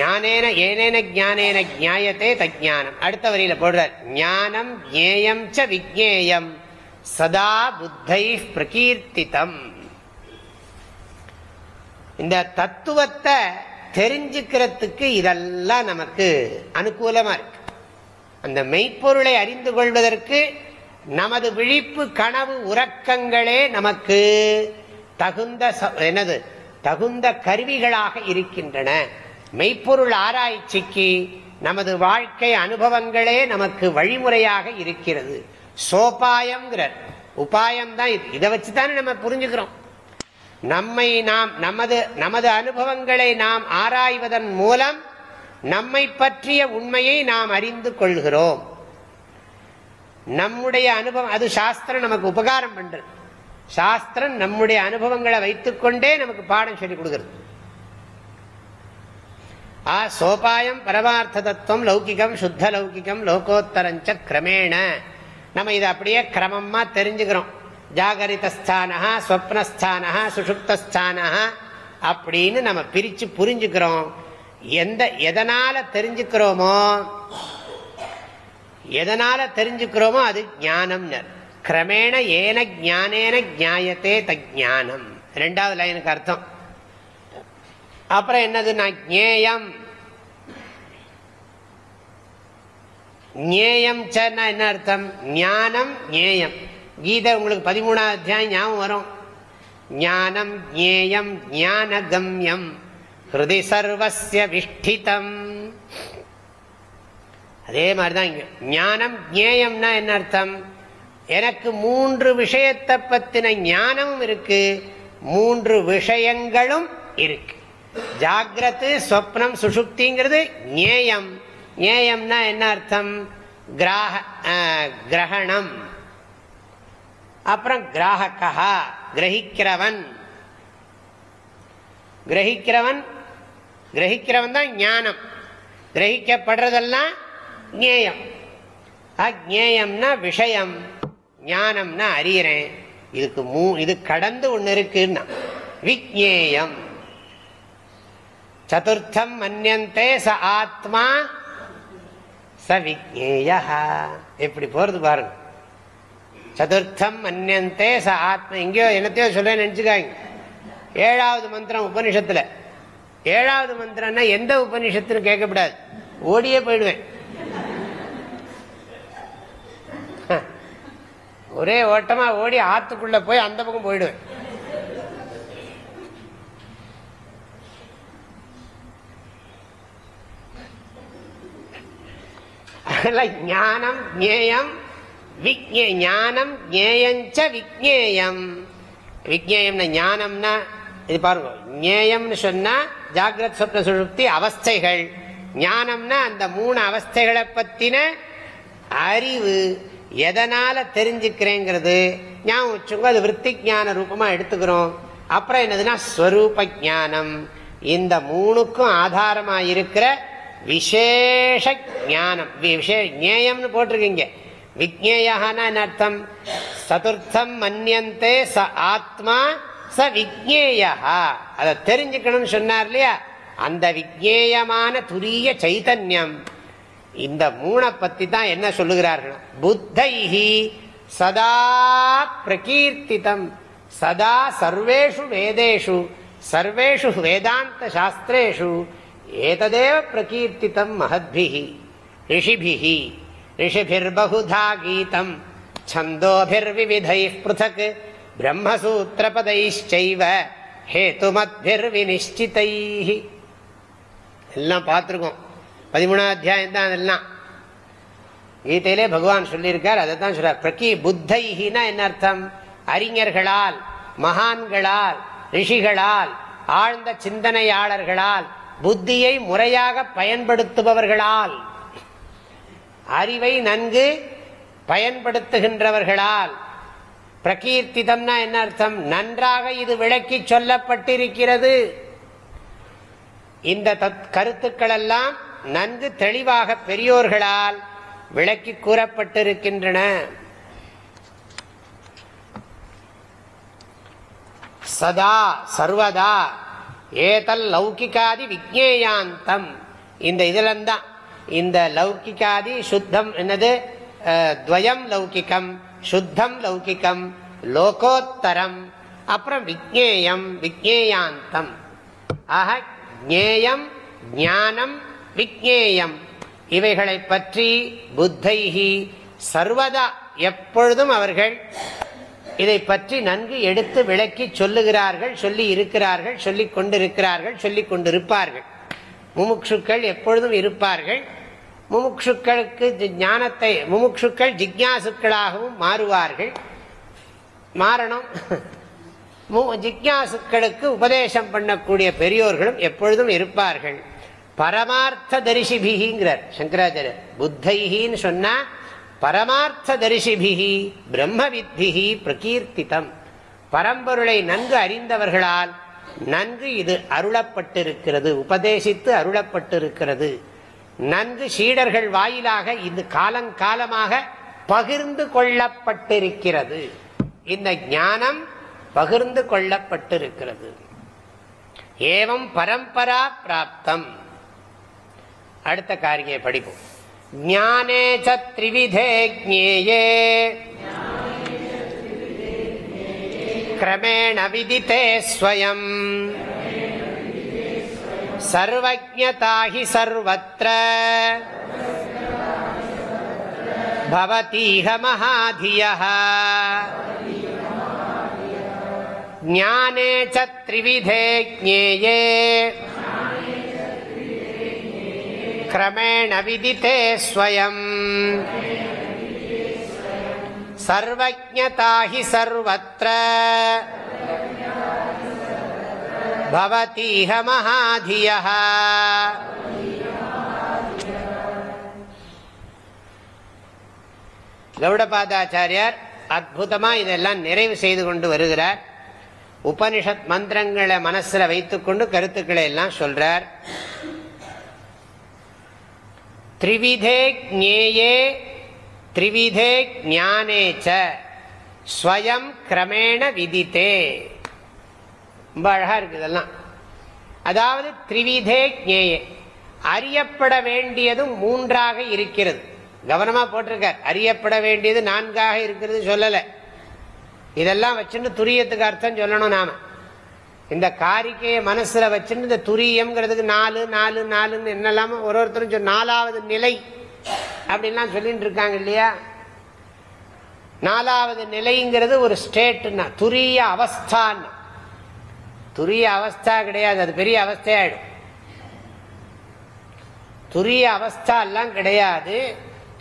ஞானேன ஏனேன ஜானேன ஜாயத்தே தஜானம் அடுத்த வரியில போடுறார். ஞானம் ஜேயம் ச விஜேயம் சதா புத்தை பிரகீர்த்திதம். இந்த தத்துவத்தை தெரிஞ்சுக்கிறதுக்கு இதெல்லாம் நமக்கு அனுகூலமா இருக்கு. அந்த மெய்ப்பொருளை அறிந்து கொள்வதற்கு நமது விழிப்பு கனவு உறக்கங்களே நமக்கு தகுந்த என்னது தகுந்த கருவிகளாக இருக்கின்றன. மெய்ப்பொருள் ஆராய்ச்சிக்கு நமது வாழ்க்கை அனுபவங்களே நமக்கு வழிமுறையாக இருக்கிறது. சோபாயம்ங்கிறார். உபாயம் தான் இது. இதை வச்சுதானே நம்ம புரிஞ்சுக்கிறோம். நம்மை நாம் நமது நமது அனுபவங்களை நாம் ஆராய்வதன் மூலம் நம்மை பற்றிய உண்மையை நாம் அறிந்து கொள்கிறோம். நம்முடைய அனுபவம் அது சாஸ்திரம் நமக்கு உபகாரம் பண்றது. சாஸ்திரம் நம்முடைய அனுபவங்களை வைத்துக்கொண்டே நமக்கு பாடம் சொல்லி கொடுக்கிறது. ஆ சோபாயம் பரமார்த்த தத்துவம் லௌகிகம் சுத்த லௌகிகம் லோகோத்தரஞ்ச கிரமேண. நம்ம இதை அப்படியே கிரமமா தெரிஞ்சுக்கிறோம். ஜாகரிதஸ்தானா ஸ்வப்னஸ்தானா சுஷுப்தஸ்தானா அப்படின்னு நம்ம பிரிச்சு புரிஞ்சுக்கிறோம். எந்த எதனால தெரிஞ்சுக்கிறோமோ எதனால தெரிஞ்சுக்கிறோமோ அது ஞானம் கிரமேண ஏன ஜானேன ஜாயத்தே தஜானம் ரெண்டாவது லைனுக்கு அர்த்தம். அப்புறம் என்னது? நான் ஜேயம் ஞேயம் சேர்னா என்ன அர்த்தம்? ஞானம் ஞேயம். கீதை உங்களுக்கு பதிமூணாவது அத்தியாயம் ஞாபகம் வரும். ஞானம் ஞேயம் ஞானகம்யம். ஹிருதி சர்வசிய விஷ்டிதம். அதே மாதிரிதான் இங்க. ஞானம் ஞேயம்னா என்ன அர்த்தம்? எனக்கு மூன்று விஷயத்தை பத்தின ஞானமும் இருக்கு மூன்று விஷயங்களும் இருக்கு. ஜாகிரத்து ஸ்வப்னம் சுசுப்திங்கிறது ஞேயம். ஞேயம்னா என்ன அர்த்தம்? கிரகணம். அப்புறம் கிராகக்கா கிரகிக்கிறவன். கிரகிக்கிறவன் கிரகிக்கிறவன் தான் ஞானம். கிரகிக்கப்படுறதெல்லாம் ஞேயம் அஜேயம்னா விஷயம் ஞானம்னா அறியறேன் இதுக்கு மூ இது கடந்து ஒன்று இருக்குன்னா விஜேயம் சதுர்த்தம் மன்னியந்தே ச ஆத்மா ச விஜேய எப்படி போறது பாருங்க. சதுர்த்தம் மன்னியந்தே ச ஆத்மா எங்கேயோ என்னத்தையோ சொல்ல நினைச்சுக்காங்க. ஏழாவது மந்திரம் உபனிஷத்துல. ஏழாவது மந்திரம்னா எந்த உபனிஷத்துன்னு கேட்கக்கூடாது. ஓடியே போயிடுவேன். ஒரே ஓட்டமா ஓடி ஆத்துக்குள்ள போய் அந்த பக்கம் போயிடுவேன். ஞானம் ஜேயம் ஞானம் ஜேயஞ்ச விஜேயம் விஜேயம்னா ஞானம்னா இது பாருங்க ஞேயம்னு சொன்னா ஜாகிரத் சொப்ன சுழுப்தி அவஸ்தைகள். ஞானம்னா அந்த மூணு அவஸ்தைகளை பத்தின அறிவு. எதனால தெரிஞ்சுக்கிறேங்கிறது ஞாபகம் வச்சுங்க அது விற்பி ஜான ரூபமா எடுத்துக்கிறோம். அப்புறம் என்னதுன்னா ஸ்வரூப ஜானம் இந்த மூணுக்கும் ஆதாரமா இருக்கிற விசேஷ ஜானம் ஞேயம்னு போட்டிருக்கீங்க. விஜேயான அர்த்தம்? சதுர்த்தம் மன்னியந்தே ச ஆத்மா ச விக்னேயா அதை தெரிஞ்சுக்கணும்னு சொன்னார் இல்லையா? அந்த விஜேயமான துரிய சைத்தன்யம் இந்த மூணை பத்தி தான் என்ன சொல்லுகிறார்கள் புத்தைஹி சதா பிரகீர்த்திதம் சதா சர்வேஷு வேதேஷு சர்வேஷு வேதாந்த சாஸ்திரேஷு ஏததேவ பிரகீர்த்திதம் மகத்பிஹி ரிஷிபிஹி ரிஷிபிர்பகுதா கீதம் छन्दोभिर्विविधैः पृथक् பிரம்மசூத்திரபதைச்சைவ ஹேதுமத்பிர்வினிஷ்டிதைः எல்லாம் பார்த்துருக்கோம். பதிமூணாம் அத்தியாயம் தான் அதெல்லாம். கீதையிலே பகவான் சொல்லியிருக்கார் அதை தான் சொல்றார். பிரகி புத்தைஹினா என்ன அர்த்தம்? அறிஞர்களால் மகான்களால் ரிஷிகளால் ஆழ்ந்த சிந்தனையாளர்களால் புத்தியை முறையாக பயன்படுத்துபவர்களால். அறிவை நன்கு பயன்படுத்துகின்றவர்களால். பிரகீர்த்திதம்னா என்ன அர்த்தம்? நன்றாக இது விளக்கி சொல்லப்பட்டிருக்கிறது. இந்த கருத்துக்கள் எல்லாம் நன்கு தெளிவாக பெரியோர்களால் விளக்கி கூறப்பட்டிருக்கின்றன. சதா சர்வதா ஏதல் லௌகிகாதி விக்னேயாந்தம் இந்த இதுலந்தான். இந்த லௌகிகாதி சுத்தம் என்னது? துவயம் லௌகிக்கம் சுத்தம் லௌகிக்கம் லோகோத்தரம் அப்புறம் விக்னேயம் விக்னேயாந்தம் ஆக ஜேயம் ஞானம் விஜேயம் இவைகளை பற்றி புத்தைகி சர்வதா எப்பொழுதும் அவர்கள் இதை பற்றி நன்கு எடுத்து விளக்கி சொல்லுகிறார்கள் சொல்லி இருக்கிறார்கள் சொல்லிக் கொண்டிருக்கிறார்கள் சொல்லிக் கொண்டிருப்பார்கள். முமுட்சுக்கள் எப்பொழுதும் இருப்பார்கள். முமுட்சுக்களுக்கு ஞானத்தை முமுட்சுக்கள் ஜிக்யாசுக்களாகவும் மாறுவார்கள். மாறணும். ஜிக்யாசுக்களுக்கு உபதேசம் பண்ணக்கூடிய பெரியோர்களும் எப்பொழுதும் இருப்பார்கள். பரமார்த்த தரிசிபிகிங்கிறார் சங்கராச்சாரியர். புத்தைகின்னு சொன்னா பரமார்த்த தரிசிபிகி பிரம்மவித்பிகி பிரகீர்த்திதம். பரம்பொருளை நன்கு அறிந்தவர்களால் நன்கு இது அருளப்பட்டிருக்கிறது உபதேசித்து அருளப்பட்டிருக்கிறது. நன்கு சீடர்கள் வாயிலாக இது காலங்காலமாக பகிர்ந்து கொள்ளப்பட்டிருக்கிறது. இந்த ஞானம் பகிர்ந்து கொள்ளப்பட்டிருக்கிறது ஏவம் பரம்பரா பிராப்தம் அடுத்த காரியை படிப்போம் ஞானே சத்ரிவிதே ஜேயே क्रमेण विदिते स्वयम् सर्वज्ञता हि सर्वत्र भवतीह महाधियः ज्ञाने च त्रिविधे ज्ञेये क्रमेण विदिते स्वयम् सर्वज्ञता हि सर्वत्र भवतीह महाधियः கௌடபாதாச்சாரியார் அற்புதமா இதெல்லாம் நிறைவு செய்து கொண்டு வருகிறார் உபனிஷத் மந்திரங்களை மனசுல வைத்துக்கொண்டு கருத்துக்களை எல்லாம் சொல்றார். த்ரிவிதே ஜேயே த்ரிவிதே ஞானேச்ச ஸ்வயம் கிரமேண விதித்தே. ரொம்ப அழகா இருக்கு இதெல்லாம். அதாவது த்ரிவிதே ஜேயே அறியப்பட வேண்டியதும் மூன்றாக இருக்கிறது. கவனமா போட்டிருக்கார். அறியப்பட வேண்டியது நான்காக இருக்கிறது சொல்லலை. இதெல்லாம் வச்சுன்னு துரியத்துக்கு அர்த்தம் சொல்லணும் நாம. இந்த காரிக்கையை மனசுல வச்சுட்டு இந்த துரியம்ங்கிறதுக்கு நாலு நாலு நாலுன்னு என்னெல்லாம ஒரு ஒருத்தரும் சொல் நாலாவது நிலை அப்படின்லாம் சொல்லிட்டு இருக்காங்க இல்லையா? நாலாவது நிலைங்கிறது ஒரு ஸ்டேட்னா துரிய அவஸ்தான் துரிய அவஸ்தா கிடையாது அது பெரிய அவஸ்தையாயிடும். துரிய அவஸ்தா எல்லாம் கிடையாது.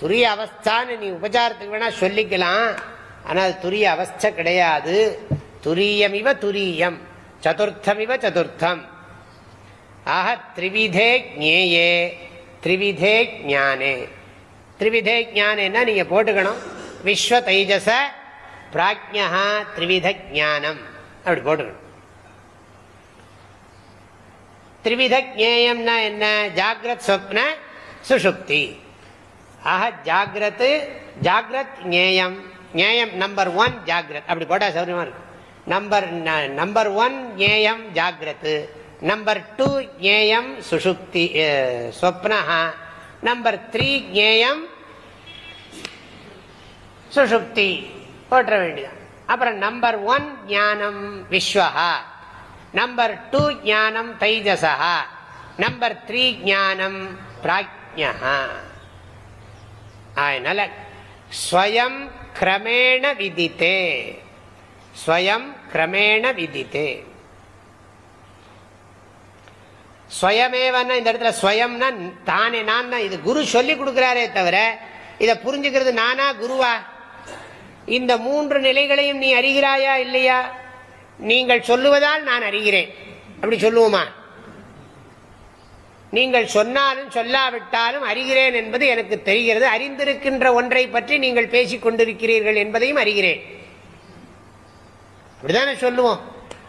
துரிய அவஸ்தான்னு நீ உபச்சாரத்துக்கு வேணா சொல்லிக்கலாம். ஆனால் துரிய அவஸ்தை கிடையாது. துரியமிவ துரியம். சதுர்த்தமிவ சதுர்த்தம். ஆக த்ரிவிதே ஜேயே த்ரிவிதே ஜானே த்ரிவிதே ஜானேன்னா நீங்கள் போட்டுக்கணும். விஸ்வ தைஜச பிராஜ்யா த்ரிவித ஜானம் அப்படி போட்டுக்கணும். த்ரிவித ஜேயம்னா என்ன? ஜாகிரத் சொப்ன சுஷுப்தி ஆக ஜாகிரத் ஜாகிரத் ஞேயம். நியாயம் நம்பர் ஒன் ஜாகிரத். அப்படி போட்டா சௌரியமா இருக்கும். நம்பர் நம்பர் ஒன் ஞேயம் ஜாகிரத் நம்பர் டூ ஞேயம் சுஷுப்தி ஸ்வப்னா நம்பர் த்ரீ ஞேயம் சுஷுப்தி போட்ட வேண்டியதான் அப்புறம் நம்பர் ஒன் ஞானம் விஸ்வஹா. நம்பர் டூ ஞானம் தைஜசா நம்பர் த்ரீ ஞானம் பிராஜ்யா அதனால ஸ்வயம் கிரமேண விதித்தே ஸ்வயம் கிரமேண விதித்தே ஸ்வயமேவன்னா இந்த இடத்துல ஸ்வயம்னா தானே நான் தான் இது குரு சொல்லி கொடுக்கிறாரே தவிர இதை புரிஞ்சுக்கிறது நானா குருவா? இந்த மூன்று நிலைகளையும் நீ அறிகிறாயா இல்லையா? நீங்கள் சொல்லுவதால் நான் அறிகிறேன். அப்படி சொல்லுவோமா? நீங்கள் சொன்னாலும் சொல்லாவிட்டாலும் அறிகிறேன் என்பது எனக்கு தெரிகிறது. அறிந்திருக்கின்ற ஒன்றை பற்றி நீங்கள் பேசிக் கொண்டிருக்கிறீர்கள் என்பதையும் அறிகிறேன். அப்படிதானே சொல்லுவோம்?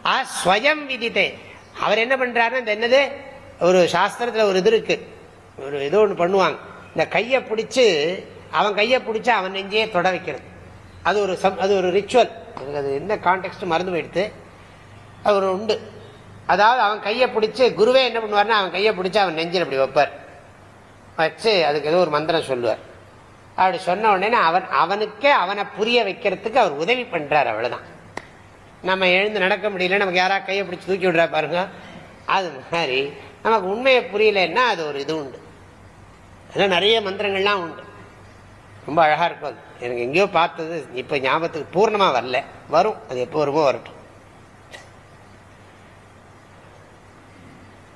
ஆ ஸ்வயம் விதித்தே. அவர் என்ன பண்றாரு இந்த என்னது? ஒரு சாஸ்திரத்தில் ஒரு இது இருக்கு. ஒரு ஏதோ ஒன்று பண்ணுவாங்க. இந்த கையை பிடிச்சி அவன் கையை பிடிச்சி அவன் நெஞ்சே தொட வைக்கிறது. அது ஒரு சம் அது ஒரு ரிச்சுவல் எனக்கு அது என்ன கான்டெக்ட் மறந்து போயிடுத்து. அது ஒரு உண்டு. அதாவது அவன் கையை பிடிச்சி குருவே என்ன பண்ணுவார்னா அவன் கையை பிடிச்சி அவன் நெஞ்சில் அப்படி வைப்பார். வச்சு அதுக்கு ஏதோ ஒரு மந்திரம் சொல்லுவார். அப்படி சொன்ன உடனே அவன் அவனுக்கே அவனை புரிய வைக்கிறதுக்கு அவர் உதவி பண்ணுறார் அவ்வளோதான் நம்ம எழுந்து நடக்க முடியல நமக்கு யாராவது கையை பிடிச்சி தூக்கி விடுறா பாருங்க. அது மாதிரி நமக்கு உண்மையை புரியலன்னா அது ஒரு இது உண்டு. அதெல்லாம் நிறைய மந்திரங்கள்லாம் உண்டு. ரொம்ப அழகாக இருக்கும் அது. எனக்கு எங்கேயோ பார்த்தது இப்போ ஞாபகத்துக்கு பூர்ணமாக வரல. வரும். அது எப்போ வருமோ வரட்டும்.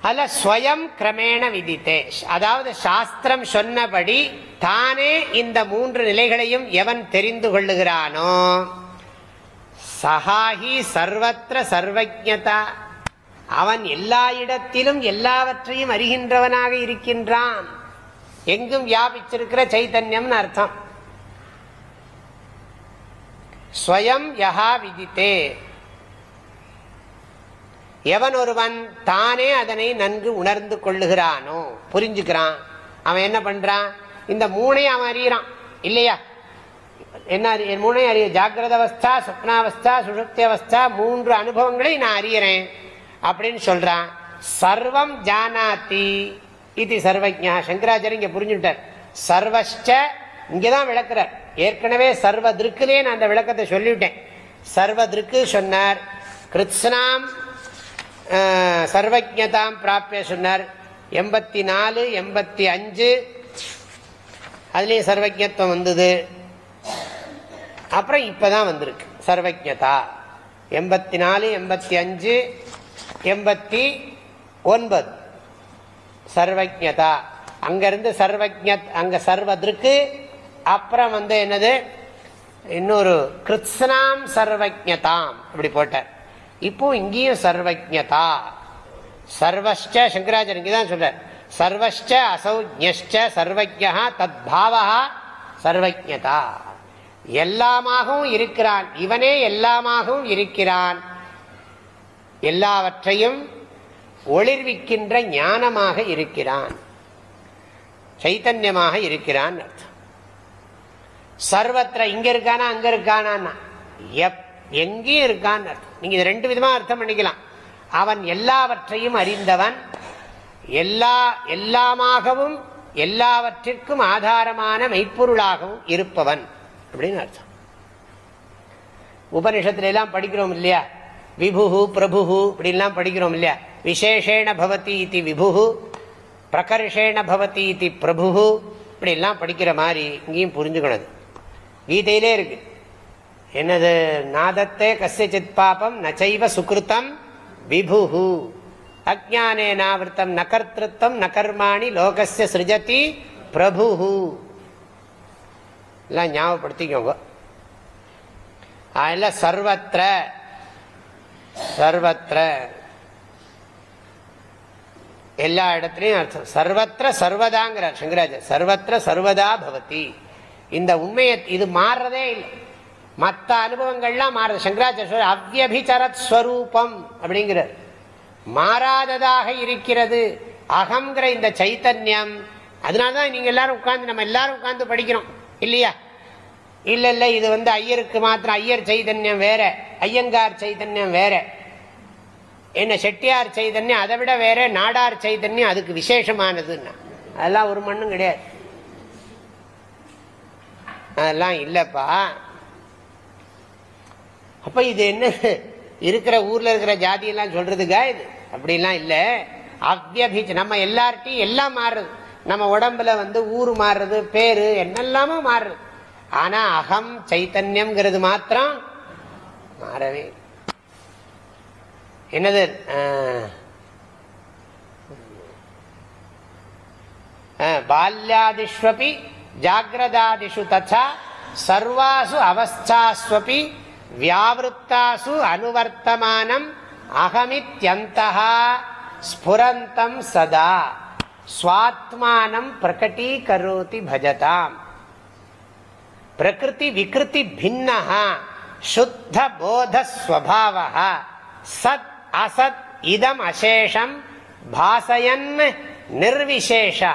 அல்ல ஸ்வயம் கிரமேண விதித்தே. அதாவது சாஸ்திரம் சொன்னபடி தானே இந்த மூன்று நிலைகளையும் எவன் தெரிந்து கொள்ளுகிறானோ? சகாஹி சர்வத்திர சர்வஜதா அவன் எல்லா இடத்திலும் எல்லாவற்றையும் அறிகின்றவனாக இருக்கின்றான். எங்கும் வியாபிச்சிருக்கிற சைத்தன்யம்னு அர்த்தம். ஸ்வயம் யஹா விதித்தே. எவன் ஒருவன் தானே அதனை நன்கு உணர்ந்து கொள்ளுகிறானோ புரிஞ்சுக்கிறான். அவன் என்ன பண்றான்? இந்த மூணையும் அவன் அறியறான். இல்லையா? என்ன அறிய மூணையும் அறிய ஜாகிரத அவஸ்தா சுப்னாவஸ்தா சுஷுப்தி அவஸ்தா மூன்று அனுபவங்களை நான் அறியறேன். அப்படின்னு சொல்றான். சர்வம் ஜானாதி இது சர்வஜா சங்கராச்சாரிய இங்க புரிஞ்சுட்டார் சர்வஷ்ட இங்கதான் விளக்குறார். ஏற்கனவே சர்வ திருக்குலேயே நான் அந்த விளக்கத்தை சொல்லிவிட்டேன். சர்வதிற்கு சொன்னார். கிருத்ஸ்னாம் சர்வஜதாம் பிராப்பிய சொன்னார். எண்பத்தி நாலு எண்பத்தி அஞ்சு அதுலேயும் சர்வஜத்துவம் வந்தது. அப்புறம் இப்பதான் வந்திருக்கு. சர்வஜதா எண்பத்தி நாலு எண்பத்தி அஞ்சு எண்பத்தி ஒன்பது. சர்வஜதா அங்கிருந்து சர்வஜ அங்கே சர்வதற்கு அப்புறம் வந்து என்னது? இன்னொரு கிருத்ஸ்னாம் சர்வஜதாம் அப்படி போட்டார். இப்போ இங்கேயும் சர்வஜதா சர்வஷ்ட சங்கராச்சாரிய இங்கேதான் சொல்றார். சர்வஷ்ட அசௌஜ்ஞ சர்வஜா தத் பாவா சர்வஜதா எல்லாமாகவும் இருக்கிறான். இவனே எல்லாமாகவும் இருக்கிறான். எல்லாவற்றையும் ஒளிர்விக்கின்ற ஞானமாக இருக்கிறான். சைத்தன்யமாக இருக்கிறான் அர்த்தம். சர்வத்திர இங்க இருக்கானா அங்க இருக்கானா எங்கேயும் இருக்கான்னு அர்த்தம். நீங்க இது ரெண்டு விதமா அர்த்தம் பண்ணிக்கலாம். அவன் எல்லாவற்றையும் அறிந்தவன் எல்லா எல்லாமாகவும் எல்லாவற்றிற்கும் ஆதாரமான மெய்ப்பொருளாகவும் இருப்பவன் அப்படின்னு அர்த்தம். உபனிஷத்துல எல்லாம் படிக்கிறோம் இல்லையா? விபுகு பிரபு இப்படிலாம் படிக்கிறோம் இல்லையா? விசேஷேண பவதி இது விபு பிரகர்ஷேண பவதி இது பிரபு இப்படிலாம் படிக்கிற மாதிரி இங்கேயும் புரிஞ்சுக்கணும் கீதையிலே இருக்கு. என்னது? நாதத்தே கசித் பாபம் நச்சைவ சுகிருத்தம் விபு அஜானே நாவிருத்தம் நகர்த்திருத்தம் நகர்மாணி லோகசிய சிருஜதி பிரபு எல்லாம் ஞாபகப்படுத்திக்கோங்க. அதில் சர்வத்திர சர்வத்திர எல்லா இடத்துலையும் அர்த்தம். சர்வத்திர சர்வதாங்கிறார் சங்கராஜர் சர்வத்திர சர்வதா பவதி. இந்த உண்மையை இது மாறுறதே இல்லை. மற்ற அனுபவங்கள்லாம் மாறுது. சங்கராச்சாரிய அவ்வபிச்சரத் ஸ்வரூபம் அப்படிங்கிறார். மாறாததாக இருக்கிறது அகங்கிற இந்த சைத்தன்யம். அதனாலதான் நீங்க எல்லாரும் உட்கார்ந்து நம்ம எல்லாரும் உட்கார்ந்து படிக்கிறோம். இல்லையா? இல்ல இல்ல இது வந்து ஐயருக்கு மாத்திரம் ஐயர் சைதன்யம் வேற ஐயங்கார் சைதன்யம் வேற. என்ன செட்டியார் சைதன்யம் அதை விட வேற நாடார் சைதன்யம் அதுக்கு விசேஷமானதுன்னா. அதெல்லாம் ஒரு மண்ணும் கிடையாது. அதெல்லாம் இல்லப்பா. அப்ப இது என்ன? இருக்கிற ஊர்ல இருக்கிற ஜாதி எல்லாம் சொல்றதுக்கா இது? அப்படிலாம் இல்ல. அவ்வபிச்சு நம்ம எல்லார்ட்டையும் எல்லாம் மாறுறது நம்ம உடம்புல வந்து ஊர் மாறுறது பேரு என்னெல்லாமோ மாறுறது ஆனா அகம் சைத்தன்யம்ங்கிறது மாத்திரம் மாறவே என்னது? பால்யாதிஷ்வபி ஜாகிரதாதிஷு தச்சா சர்வாசு அவஸ்தாஸ்வபி வியாவிருத்தாசு அனுவர்த்தமானம் அகமித்யந்தா ஸ்புரந்தம் சதா. ஸ்வாத்மானம் பிரகட்டீகரோதி பஜதாம். பிரகிருதி விகிருதி பின்னா சுத்த போதஸ்வபாவ சத் அசத் இதம் அசேஷம் பாசயன் நிர்விசேஷா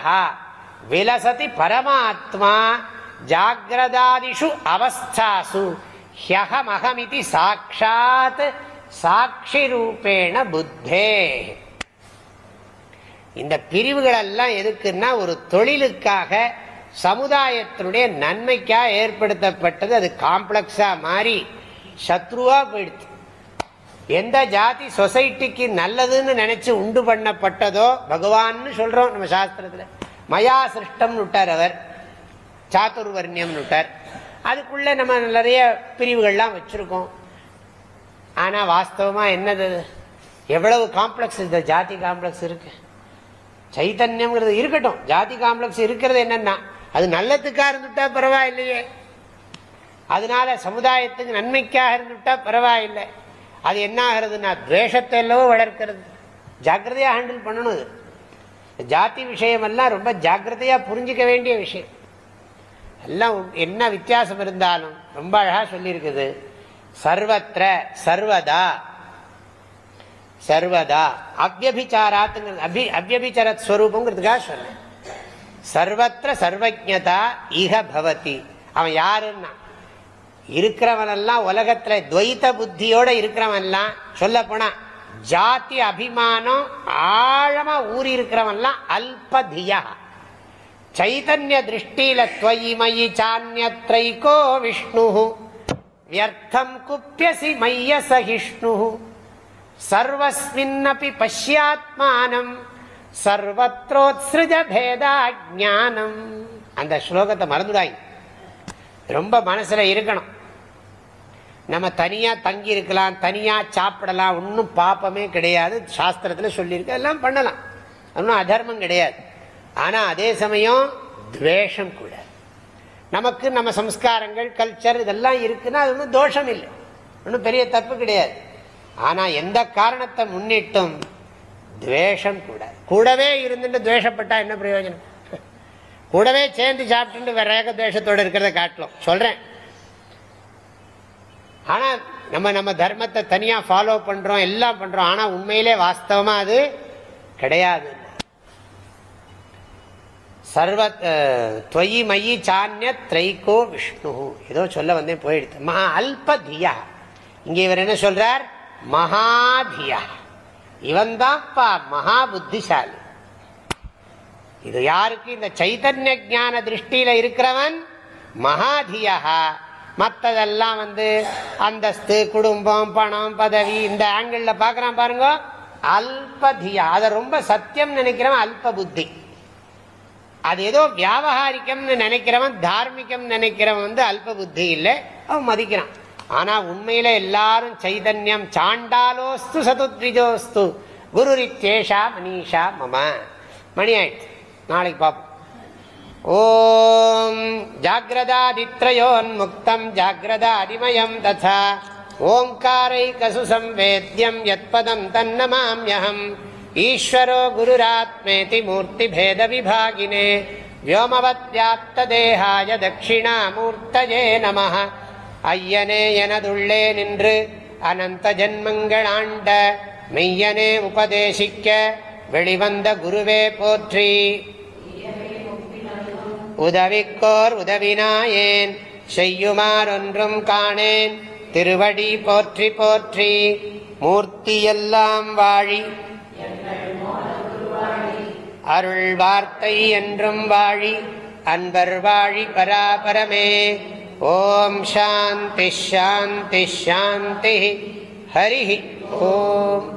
விலசதி பரமாத்மா ஜாகிரதாதிஷு அவஸ்தாசு. ஹியகமகமிதி சாட்சாத் சாட்சி ரூபேண புத்தே. இந்த பிரிவுகள் எல்லாம் எதுக்குன்னா ஒரு தொழிலுக்காக சமுதாயத்தினுடைய நன்மைக்காக ஏற்படுத்தப்பட்டது. அது காம்ப்ளெக்ஸா மாறி சத்ருவா போயிடுச்சு. எந்த ஜாதி சொசைட்டிக்கு நல்லதுன்னு நினைச்சு உண்டு பண்ணப்பட்டதோ பகவான் சொல்றோம் நம்ம சாஸ்திரத்துல. மயா சிருஷ்டம் விட்டார் அவர். சாத்துர்வர்ணியம் விட்டார். அதுக்குள்ள நம்ம நிறைய பிரிவுகள்லாம் வச்சிருக்கோம். ஆனா வாஸ்தவமா என்னது? எவ்வளவு காம்ப்ளெக்ஸ் இந்த ஜாதி காம்ப்ளெக்ஸ் இருக்கு. சைத்தன்யம்ங்கிறது இருக்கட்டும். ஜாதி காம்ப்ளெக்ஸ் இருக்கிறது என்னன்னா அது நல்லத்துக்காக இருந்துட்டா பரவாயில்லையே. அதனால சமுதாயத்துக்கு நன்மைக்காக இருந்துட்டா பரவாயில்லை. அது என்ன ஆகிறதுனா துவேஷத்தை எல்லவோ வளர்க்கிறது. ஜாக்கிரதையா ஹேண்டில் பண்ணணும் ஜாதி விஷயமெல்லாம் ரொம்ப ஜாக்கிரதையா புரிஞ்சிக்க வேண்டிய விஷயம். எல்லாம் என்ன வித்தியாசம் இருந்தாலும் ரொம்ப அழகா சொல்லியிருக்குது. சர்வத்திர சர்வதா. சர்வதா. அவ்வபிச்சாராத்துங்கிறது அபி அவ்வபிச்சரத் ஸ்வரூபங்கிறதுக்காக சொன்னேன் சர்வத்திர சர்வஜதா இக பவதி. அவன் யாருன்னா? இருக்கிறவனெல்லாம் உலகத்துல துவைத்த புத்தியோட இருக்கிறவன்லாம் சொல்ல போனா ஜாதி அபிமானம் ஆழமா ஊறி இருக்கிறவன்லாம் அல்பதியா. சைதன்ய திருஷ்டியில துவயிமயி சான்யத்ரைகோ விஷ்ணு வியர்த்தம் குப்பியசி மைய சகிஷ்ணு சர்வஸ்மின்னபி பஷ்யாத்மானம் சர்வத்ரோத்ஸ்ருஜ பேதா ஜானம் அந்த ஸ்லோகத்தை மறந்துடாய். ரொம்ப மனசுல இருக்கணும். நம்ம தனியா தங்கி இருக்கலாம் தனியா சாப்பிடலாம் ஒன்றும் பாப்பமே கிடையாது. சாஸ்திரத்தில் சொல்லியிருக்க எல்லாம் பண்ணலாம். ஒன்றும் அதர்மம் கிடையாது. ஆனா அதே சமயம் துவேஷம் கூட. நமக்கு நம்ம சம்ஸ்காரங்கள் கல்ச்சர் இதெல்லாம் இருக்குன்னா அது ஒன்றும் தோஷம் இல்லை. ஒன்றும் பெரிய தப்பு கிடையாது. ஆனா எந்த காரணத்தை முன்னிட்டும் துவேஷம் கூட. கூடவே இருந்துட்டு துவேஷப்பட்டா என்ன பிரயோஜனம்? கூடவே சேர்ந்து சாப்பிட்டு வேற துவேஷத்தோடு இருக்கிறத காட்டலாம். சொல்றேன். ஆனா நம்ம நம்ம தர்மத்தை தனியா ஃபாலோ பண்றோம் எல்லாம் பண்றோம். ஆனா உண்மையிலே வாஸ்தவமா அது கிடையாது. சர்வ துவயி மயி சான்ய திரைகோ விஷ்ணு. ஏதோ சொல்ல வந்தேன் போயிடுது மகா அல்பதியா இங்க இவர் என்ன சொல்றார்? மகாதியா இவன் தான்ப்பா மகா புத்திசாலி. இது யாருக்கு? இந்த சைத்தன்ய ஜான திருஷ்டியில இருக்கிறவன் மகாதியா மற்றதெல்லாம் வந்து அந்தஸ்து குடும்பம் பணம் பதவி இந்த ஆங்கிள் பாக்குறான் பாருங்க. அல்பதியா அதை ரொம்ப சத்தியம் நினைக்கிறவன் அல்ப புத்தி. அது ஏதோ வியாபகாரிக்கம்னு நினைக்கிறவன் தார்மிகம் நினைக்கிறவன் வந்து அல்ப புத்தி இல்லை அவன் மதிக்கிறான். ஆனா உண்மையில எல்லாரும் சைதன்யம் சாண்டாலோஸ்து சதுத்ரிஜோஸ்து குரு ரித்தேஷா மனிஷா மம. மணி ஆயிடுச்சு நாளைக்கு பார்ப்போம் ஓம் ஜாகிரதாதித்ரயோன்முக்தம் ஜாகிரதாதிமயம் ததா. ஓங்காரைகசு சம்வேத்யம் யத்பதம் தன்னமாம்யம் ஈஸ்வரோ குருராத்மேதி மூர்த்திபேத விபாகினே வியோமவத்யாப்ததேகாய தட்சிணாமூர்த்தஜே நம ஐயனே எனதுள்ளே நின்று அனந்த ஜன்மங்களாண்ட மெய்யனே உபதேசிக்க வெளிவந்த குருவே போற்றி। உதவிக்கோர் உதவினாயேன் செய்யுமாறொன்றும் காணேன் திருவடி போற்றி போற்றி மூர்த்தியெல்லாம் வாழி அருள் வார்த்தை என்றும் வாழி அன்பர் வாழி பராபரமே. ஓம் சாந்தி ஷாந்தி ஷாந்தி ஹரி ஓம்.